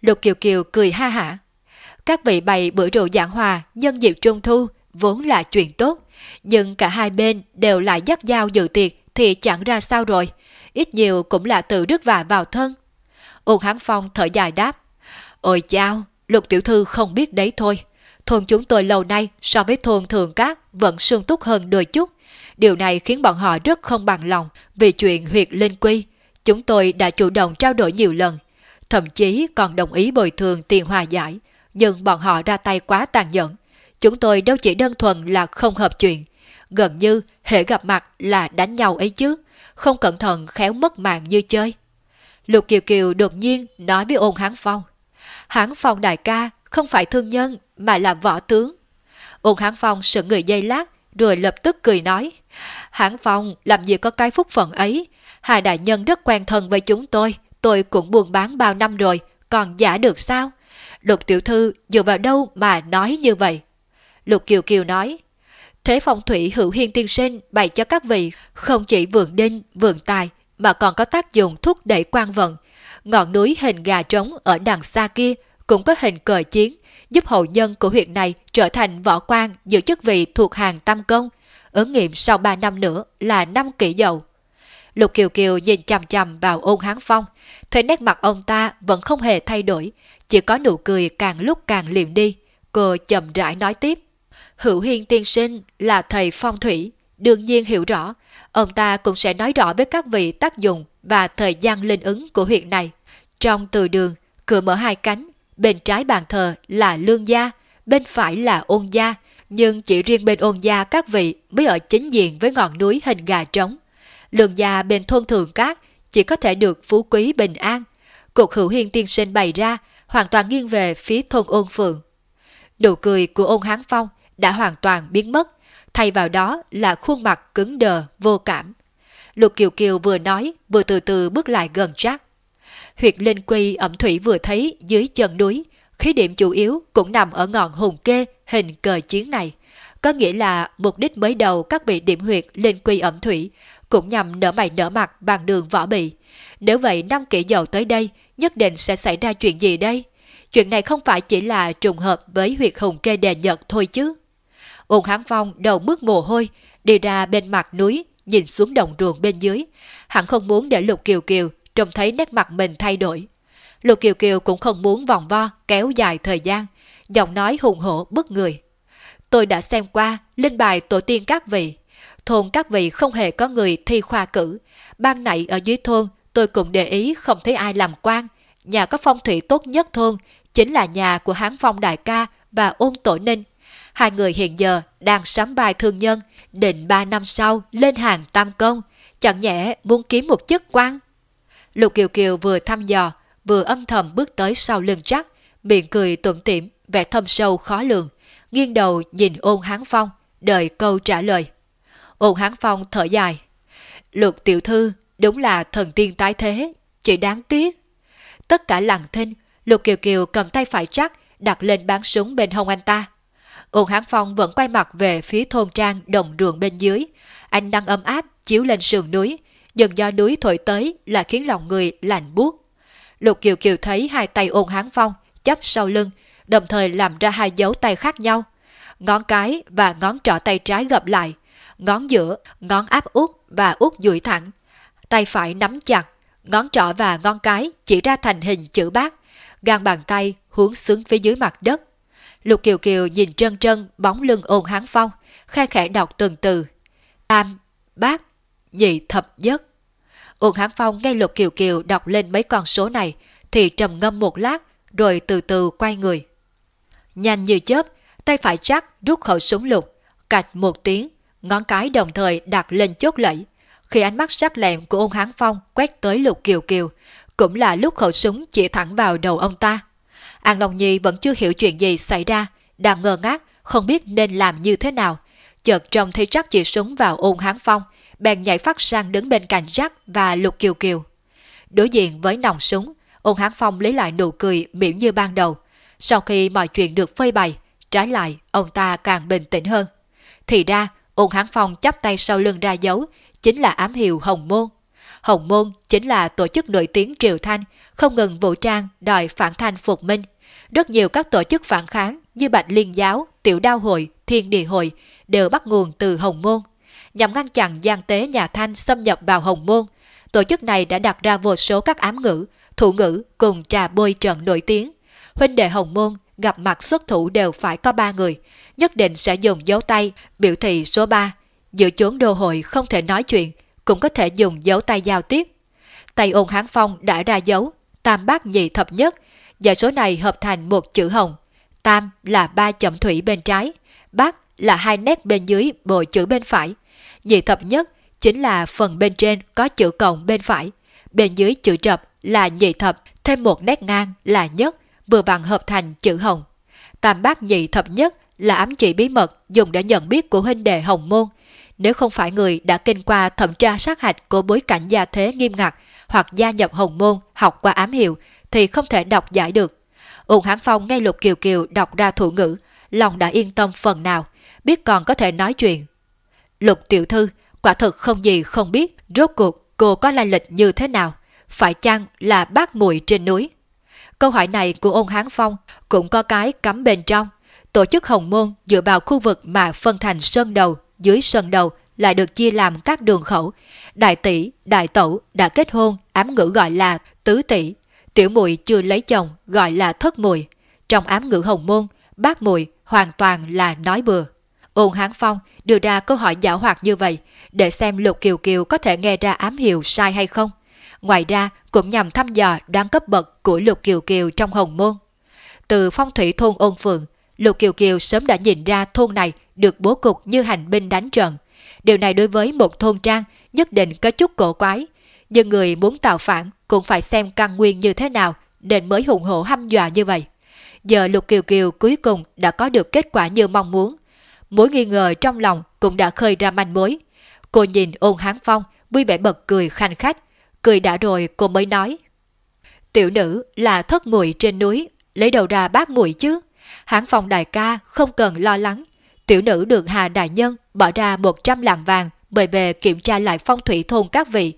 Lục Kiều Kiều cười ha hả. Các vị bày bữa rượu giảng hòa nhân dịp trung thu vốn là chuyện tốt. Nhưng cả hai bên đều lại dắt dao dự tiệc thì chẳng ra sao rồi. Ít nhiều cũng là tự rước vả vào thân. Ôn Hán Phong thở dài đáp. Ôi chao, lục tiểu thư không biết đấy thôi. Thôn chúng tôi lâu nay so với thôn thường cát vẫn sương túc hơn đôi chút. Điều này khiến bọn họ rất không bằng lòng vì chuyện huyệt linh quy. Chúng tôi đã chủ động trao đổi nhiều lần, thậm chí còn đồng ý bồi thường tiền hòa giải, nhưng bọn họ ra tay quá tàn nhẫn. Chúng tôi đâu chỉ đơn thuần là không hợp chuyện, gần như hệ gặp mặt là đánh nhau ấy chứ, không cẩn thận khéo mất mạng như chơi. Lục Kiều Kiều đột nhiên nói với ôn Hán Phong. Hán Phong đại ca không phải thương nhân mà là võ tướng. Ôn Hán Phong sợ người dây lát rồi lập tức cười nói. Hán Phong làm gì có cái phúc phận ấy. Hai đại nhân rất quen thân với chúng tôi. Tôi cũng buôn bán bao năm rồi, còn giả được sao? Lục tiểu thư dựa vào đâu mà nói như vậy? Lục Kiều Kiều nói. Thế phong thủy hữu hiên tiên sinh bày cho các vị không chỉ vượng đinh, vượng tài mà còn có tác dụng thúc đẩy quan vận. Ngọn núi hình gà trống ở đằng xa kia cũng có hình cờ chiến, giúp hậu nhân của huyện này trở thành võ quan giữ chức vị thuộc hàng tam công. Ứng nghiệm sau 3 năm nữa là năm kỷ dầu. Lục Kiều Kiều nhìn chằm chằm vào ôn hán phong, thấy nét mặt ông ta vẫn không hề thay đổi, chỉ có nụ cười càng lúc càng liệm đi. Cô chậm rãi nói tiếp. Hữu Hiên tiên sinh là thầy phong thủy, đương nhiên hiểu rõ, ông ta cũng sẽ nói rõ với các vị tác dụng và thời gian linh ứng của huyện này. Trong từ đường, cửa mở hai cánh, bên trái bàn thờ là lương gia, bên phải là ôn gia, nhưng chỉ riêng bên ôn gia các vị mới ở chính diện với ngọn núi hình gà trống. Lương gia bên thôn thường cát chỉ có thể được phú quý bình an. Cục hữu hiên tiên sinh bày ra hoàn toàn nghiêng về phía thôn ôn phượng. Nụ cười của ôn hán phong đã hoàn toàn biến mất, thay vào đó là khuôn mặt cứng đờ, vô cảm. Lục Kiều Kiều vừa nói, vừa từ từ bước lại gần Jack. Huyệt Linh Quy ẩm thủy vừa thấy dưới chân núi, khí điểm chủ yếu cũng nằm ở ngọn hùng kê hình cờ chiến này. Có nghĩa là mục đích mới đầu các vị điểm huyệt Linh Quy ẩm thủy cũng nhằm nở mày nở mặt bằng đường võ bị. Nếu vậy năm kỷ dầu tới đây, nhất định sẽ xảy ra chuyện gì đây? Chuyện này không phải chỉ là trùng hợp với huyệt hùng kê đề nhật thôi chứ. Ôn Hán Phong đầu bước mồ hôi, đi ra bên mặt núi, nhìn xuống đồng ruộng bên dưới. Hắn không muốn để Lục Kiều Kiều trông thấy nét mặt mình thay đổi. Lục Kiều Kiều cũng không muốn vòng vo kéo dài thời gian, giọng nói hùng hổ bức người. Tôi đã xem qua linh bài tổ tiên các vị. Thôn các vị không hề có người thi khoa cử. Ban nãy ở dưới thôn tôi cũng để ý không thấy ai làm quan. Nhà có phong thủy tốt nhất thôn chính là nhà của Hán Phong Đại Ca và Ôn Tổ Ninh. Hai người hiện giờ đang sắm bài thương nhân, định ba năm sau lên hàng tam công, chẳng nhẽ muốn kiếm một chức quan. Lục Kiều Kiều vừa thăm dò, vừa âm thầm bước tới sau lưng chắc, miệng cười tủm tỉm, vẻ thâm sâu khó lường, nghiêng đầu nhìn ôn hán phong, đợi câu trả lời. Ôn hán phong thở dài. Lục tiểu thư đúng là thần tiên tái thế, chỉ đáng tiếc. Tất cả lặng thinh, Lục Kiều Kiều cầm tay phải chắc, đặt lên bán súng bên hông anh ta. Ôn Hán Phong vẫn quay mặt về phía thôn trang đồng ruộng bên dưới. Anh đang ấm áp chiếu lên sườn núi, dần do núi thổi tới là khiến lòng người lạnh buốt. Lục Kiều Kiều thấy hai tay ôn Hán Phong chấp sau lưng, đồng thời làm ra hai dấu tay khác nhau. Ngón cái và ngón trỏ tay trái gặp lại, ngón giữa, ngón áp út và út duỗi thẳng. Tay phải nắm chặt, ngón trỏ và ngón cái chỉ ra thành hình chữ bát, gan bàn tay hướng xuống phía dưới mặt đất. Lục Kiều Kiều nhìn trân trân bóng lưng ồn hán phong, khe khẽ đọc từng từ. Tam, bát, nhị thập nhất. Ôn hán phong nghe Lục Kiều Kiều đọc lên mấy con số này, thì trầm ngâm một lát, rồi từ từ quay người. Nhanh như chớp, tay phải chắc rút khẩu súng lục, cạch một tiếng, ngón cái đồng thời đặt lên chốt lẫy. Khi ánh mắt sắc lẹm của ôn hán phong quét tới Lục Kiều Kiều, cũng là lúc khẩu súng chỉ thẳng vào đầu ông ta. An Long Nhi vẫn chưa hiểu chuyện gì xảy ra, đang ngơ ngác, không biết nên làm như thế nào. Chợt trông thấy Jack chỉ súng vào ôn hán phong, bèn nhảy phát sang đứng bên cạnh rắc và lục kiều kiều. Đối diện với nòng súng, ôn hán phong lấy lại nụ cười mỉm như ban đầu. Sau khi mọi chuyện được phơi bày, trái lại ông ta càng bình tĩnh hơn. Thì ra, ôn hán phong chắp tay sau lưng ra dấu, chính là ám hiệu Hồng Môn. Hồng Môn chính là tổ chức nổi tiếng Triều Thanh, không ngừng vũ trang đòi phản thanh phục minh. Rất nhiều các tổ chức phản kháng như Bạch Liên Giáo, Tiểu Đao Hội, Thiên Địa Hội đều bắt nguồn từ Hồng Môn. Nhằm ngăn chặn gian tế nhà Thanh xâm nhập vào Hồng Môn, tổ chức này đã đặt ra vô số các ám ngữ, thủ ngữ cùng trà bôi trận nổi tiếng. Huynh đệ Hồng Môn gặp mặt xuất thủ đều phải có ba người, nhất định sẽ dùng dấu tay biểu thị số 3. Giữa chốn đô hội không thể nói chuyện, cũng có thể dùng dấu tay giao tiếp. Tay ôn hán phong đã ra dấu, tam bát nhị thập nhất, và số này hợp thành một chữ hồng. Tam là ba chậm thủy bên trái, bát là hai nét bên dưới bộ chữ bên phải. Nhị thập nhất chính là phần bên trên có chữ cộng bên phải, bên dưới chữ trập là nhị thập, thêm một nét ngang là nhất, vừa bằng hợp thành chữ hồng. Tam bát nhị thập nhất là ám chỉ bí mật dùng để nhận biết của huynh đệ hồng môn. Nếu không phải người đã kinh qua thẩm tra sát hạch của bối cảnh gia thế nghiêm ngặt hoặc gia nhập hồng môn học qua ám hiệu thì không thể đọc giải được. Ún Hán Phong nghe Lục Kiều Kiều đọc ra thủ ngữ, lòng đã yên tâm phần nào, biết còn có thể nói chuyện. Lục tiểu thư, quả thực không gì không biết, rốt cuộc cô có lai lịch như thế nào, phải chăng là bác muội trên núi? Câu hỏi này của ôn Hán Phong cũng có cái cắm bên trong. Tổ chức Hồng Môn dựa vào khu vực mà phân thành sơn đầu, dưới sơn đầu lại được chia làm các đường khẩu. Đại tỷ, đại tẩu đã kết hôn, ám ngữ gọi là tứ tỷ, Tiểu muội chưa lấy chồng gọi là thất muội. Trong ám ngữ hồng môn, bác muội hoàn toàn là nói bừa. Ôn Hán Phong đưa ra câu hỏi giả hoạt như vậy để xem Lục Kiều Kiều có thể nghe ra ám hiệu sai hay không. Ngoài ra cũng nhằm thăm dò đoán cấp bậc của Lục Kiều Kiều trong hồng môn. Từ phong thủy thôn ôn phượng, Lục Kiều Kiều sớm đã nhìn ra thôn này được bố cục như hành binh đánh trận. Điều này đối với một thôn trang nhất định có chút cổ quái. Nhưng người muốn tạo phản cũng phải xem căn nguyên như thế nào nên mới hùng hổ hăm dọa như vậy. Giờ Lục Kiều Kiều cuối cùng đã có được kết quả như mong muốn. Mối nghi ngờ trong lòng cũng đã khơi ra manh mối. Cô nhìn ôn hán phong, vui vẻ bật cười khanh khách. Cười đã rồi cô mới nói. Tiểu nữ là thất muội trên núi, lấy đầu ra bác muội chứ. hãng phong đại ca không cần lo lắng. Tiểu nữ được Hà Đại Nhân bỏ ra 100 lạng vàng bởi về kiểm tra lại phong thủy thôn các vị.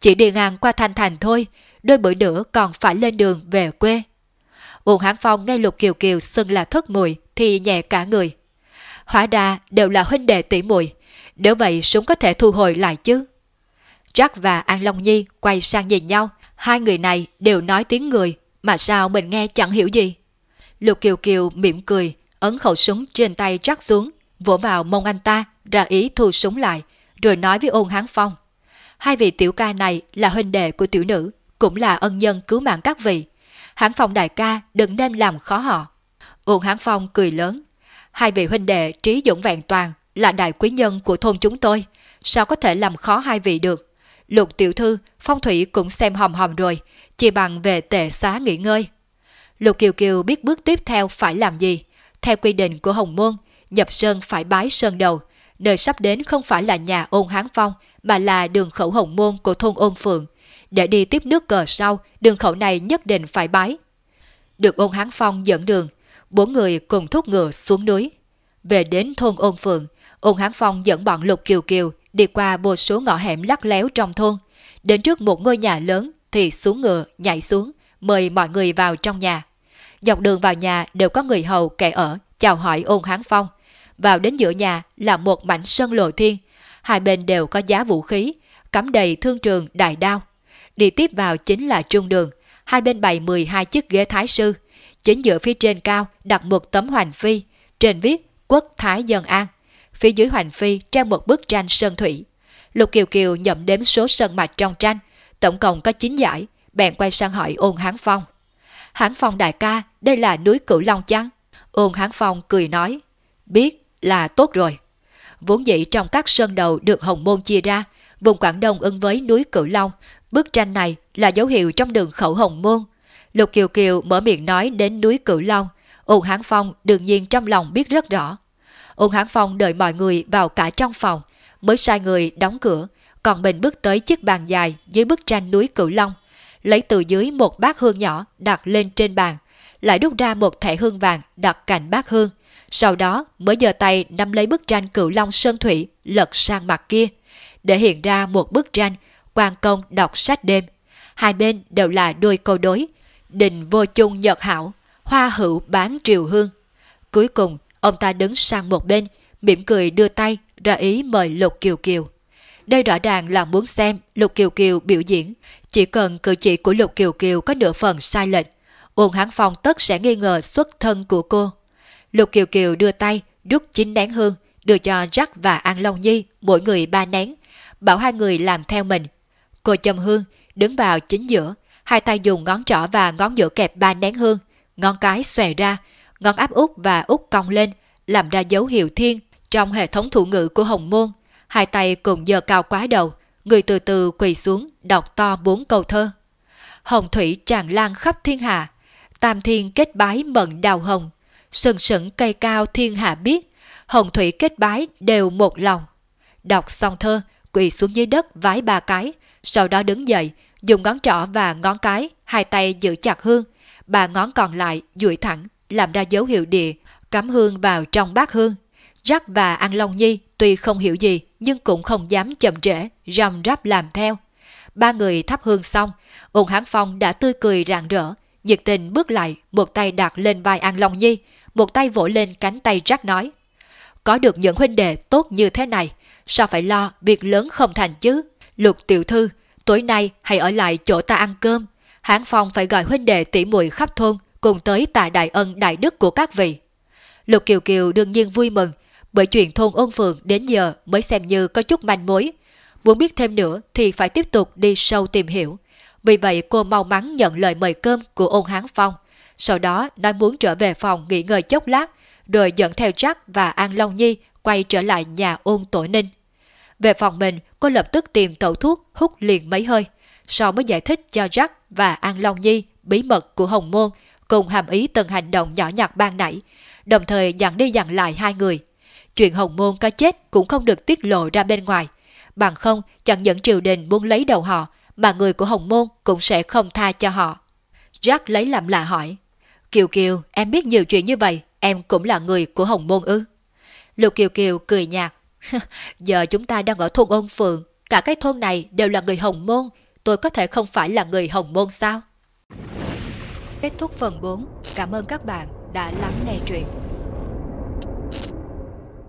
Chỉ đi ngang qua Thanh Thành thôi, đôi bữa nữa còn phải lên đường về quê. Uông Hán Phong nghe Lục Kiều Kiều xưng là thất mùi thì nhẹ cả người. Hóa ra đều là huynh đệ tỷ muội nếu vậy súng có thể thu hồi lại chứ. Jack và An Long Nhi quay sang nhìn nhau, hai người này đều nói tiếng người, mà sao mình nghe chẳng hiểu gì. Lục Kiều Kiều mỉm cười, ấn khẩu súng trên tay Jack xuống, vỗ vào mông anh ta, ra ý thu súng lại, rồi nói với ôn hán phong. Hai vị tiểu ca này là huynh đệ của tiểu nữ, cũng là ân nhân cứu mạng các vị. Hán phong đại ca đừng nên làm khó họ. Ôn hán phong cười lớn. Hai vị huynh đệ trí dũng vẹn toàn là đại quý nhân của thôn chúng tôi. Sao có thể làm khó hai vị được? Lục tiểu thư, phong thủy cũng xem hòm hòm rồi, chỉ bằng về tệ xá nghỉ ngơi. Lục Kiều Kiều biết bước tiếp theo phải làm gì. Theo quy định của Hồng Môn, nhập sơn phải bái sơn đầu, nơi sắp đến không phải là nhà ôn Hán Phong, mà là đường khẩu hồng môn của thôn ôn phượng. Để đi tiếp nước cờ sau, đường khẩu này nhất định phải bái. Được ôn Hán Phong dẫn đường, bốn người cùng thúc ngựa xuống núi. Về đến thôn ôn phượng, ôn Hán Phong dẫn bọn lục kiều kiều đi qua một số ngõ hẻm lắc léo trong thôn. Đến trước một ngôi nhà lớn thì xuống ngựa, nhảy xuống, mời mọi người vào trong nhà. Dọc đường vào nhà đều có người hầu kẻ ở, chào hỏi ôn Hán Phong – vào đến giữa nhà là một mảnh sân lộ thiên, hai bên đều có giá vũ khí, cắm đầy thương trường đại đao. Đi tiếp vào chính là trung đường, hai bên bày 12 chiếc ghế thái sư. Chính giữa phía trên cao đặt một tấm hoành phi, trên viết quốc thái dân an. Phía dưới hoành phi treo một bức tranh sơn thủy. Lục Kiều Kiều nhậm đếm số sơn mạch trong tranh, tổng cộng có 9 giải, bèn quay sang hỏi ôn Hán Phong. Hán Phong đại ca, đây là núi Cửu Long chăng? Ôn Hán Phong cười nói, biết, là tốt rồi. Vốn dĩ trong các sơn đầu được Hồng Môn chia ra, vùng Quảng Đông ứng với núi Cửu Long, bức tranh này là dấu hiệu trong đường khẩu Hồng Môn. Lục Kiều Kiều mở miệng nói đến núi Cửu Long, Ôn Hán Phong đương nhiên trong lòng biết rất rõ. Ôn Hán Phong đợi mọi người vào cả trong phòng, mới sai người đóng cửa, còn mình bước tới chiếc bàn dài dưới bức tranh núi Cửu Long, lấy từ dưới một bát hương nhỏ đặt lên trên bàn, lại đút ra một thẻ hương vàng đặt cạnh bát hương, sau đó mới giơ tay nắm lấy bức tranh cửu long sơn thủy lật sang mặt kia, để hiện ra một bức tranh quan công đọc sách đêm. Hai bên đều là đôi câu đối, đình vô chung nhật hảo, hoa hữu bán triều hương. Cuối cùng, ông ta đứng sang một bên, mỉm cười đưa tay ra ý mời Lục Kiều Kiều. Đây rõ ràng là muốn xem Lục Kiều Kiều biểu diễn, chỉ cần cử chỉ của Lục Kiều Kiều có nửa phần sai lệch, Uông Hán Phong tất sẽ nghi ngờ xuất thân của cô. Lục Kiều Kiều đưa tay, rút chín nén hương, đưa cho Jack và An Long Nhi mỗi người ba nén, bảo hai người làm theo mình. Cô châm hương, đứng vào chính giữa, hai tay dùng ngón trỏ và ngón giữa kẹp ba nén hương, ngón cái xòe ra, ngón áp út và út cong lên, làm ra dấu hiệu thiên trong hệ thống thủ ngữ của Hồng Môn. Hai tay cùng giơ cao quá đầu, người từ từ quỳ xuống đọc to bốn câu thơ. Hồng thủy tràn lan khắp thiên hạ, tam thiên kết bái mận đào hồng, sừng sững cây cao thiên hạ biết, hồng thủy kết bái đều một lòng. Đọc xong thơ, quỳ xuống dưới đất vái ba cái, sau đó đứng dậy, dùng ngón trỏ và ngón cái, hai tay giữ chặt hương, ba ngón còn lại duỗi thẳng, làm ra dấu hiệu địa, cắm hương vào trong bát hương. Jack và An Long Nhi tuy không hiểu gì nhưng cũng không dám chậm trễ, rầm rắp làm theo. Ba người thắp hương xong, ôn hán phong đã tươi cười rạng rỡ, nhiệt tình bước lại, một tay đặt lên vai An Long Nhi, một tay vỗ lên cánh tay Jack nói. Có được những huynh đệ tốt như thế này, sao phải lo việc lớn không thành chứ? Lục tiểu thư, tối nay hãy ở lại chỗ ta ăn cơm. Hán Phong phải gọi huynh đệ tỉ muội khắp thôn cùng tới tạ đại ân đại đức của các vị. Lục Kiều Kiều đương nhiên vui mừng, Bởi chuyện thôn ôn phường đến giờ mới xem như có chút manh mối. Muốn biết thêm nữa thì phải tiếp tục đi sâu tìm hiểu. Vì vậy cô mau mắn nhận lời mời cơm của ôn Hán Phong. Sau đó nói muốn trở về phòng nghỉ ngơi chốc lát, rồi dẫn theo Jack và An Long Nhi quay trở lại nhà ôn tội ninh. Về phòng mình, cô lập tức tìm tẩu thuốc hút liền mấy hơi, sau mới giải thích cho Jack và An Long Nhi bí mật của Hồng Môn cùng hàm ý từng hành động nhỏ nhặt ban nãy, đồng thời dặn đi dặn lại hai người. Chuyện Hồng Môn có chết cũng không được tiết lộ ra bên ngoài, bằng không chẳng những triều đình muốn lấy đầu họ, mà người của Hồng Môn cũng sẽ không tha cho họ. Jack lấy làm lạ hỏi, Kiều Kiều, em biết nhiều chuyện như vậy, em cũng là người của Hồng Môn ư? Lục Kiều Kiều cười nhạt, *laughs* giờ chúng ta đang ở thôn ôn phường, cả cái thôn này đều là người Hồng Môn, tôi có thể không phải là người Hồng Môn sao? Kết thúc phần 4, cảm ơn các bạn đã lắng nghe truyện.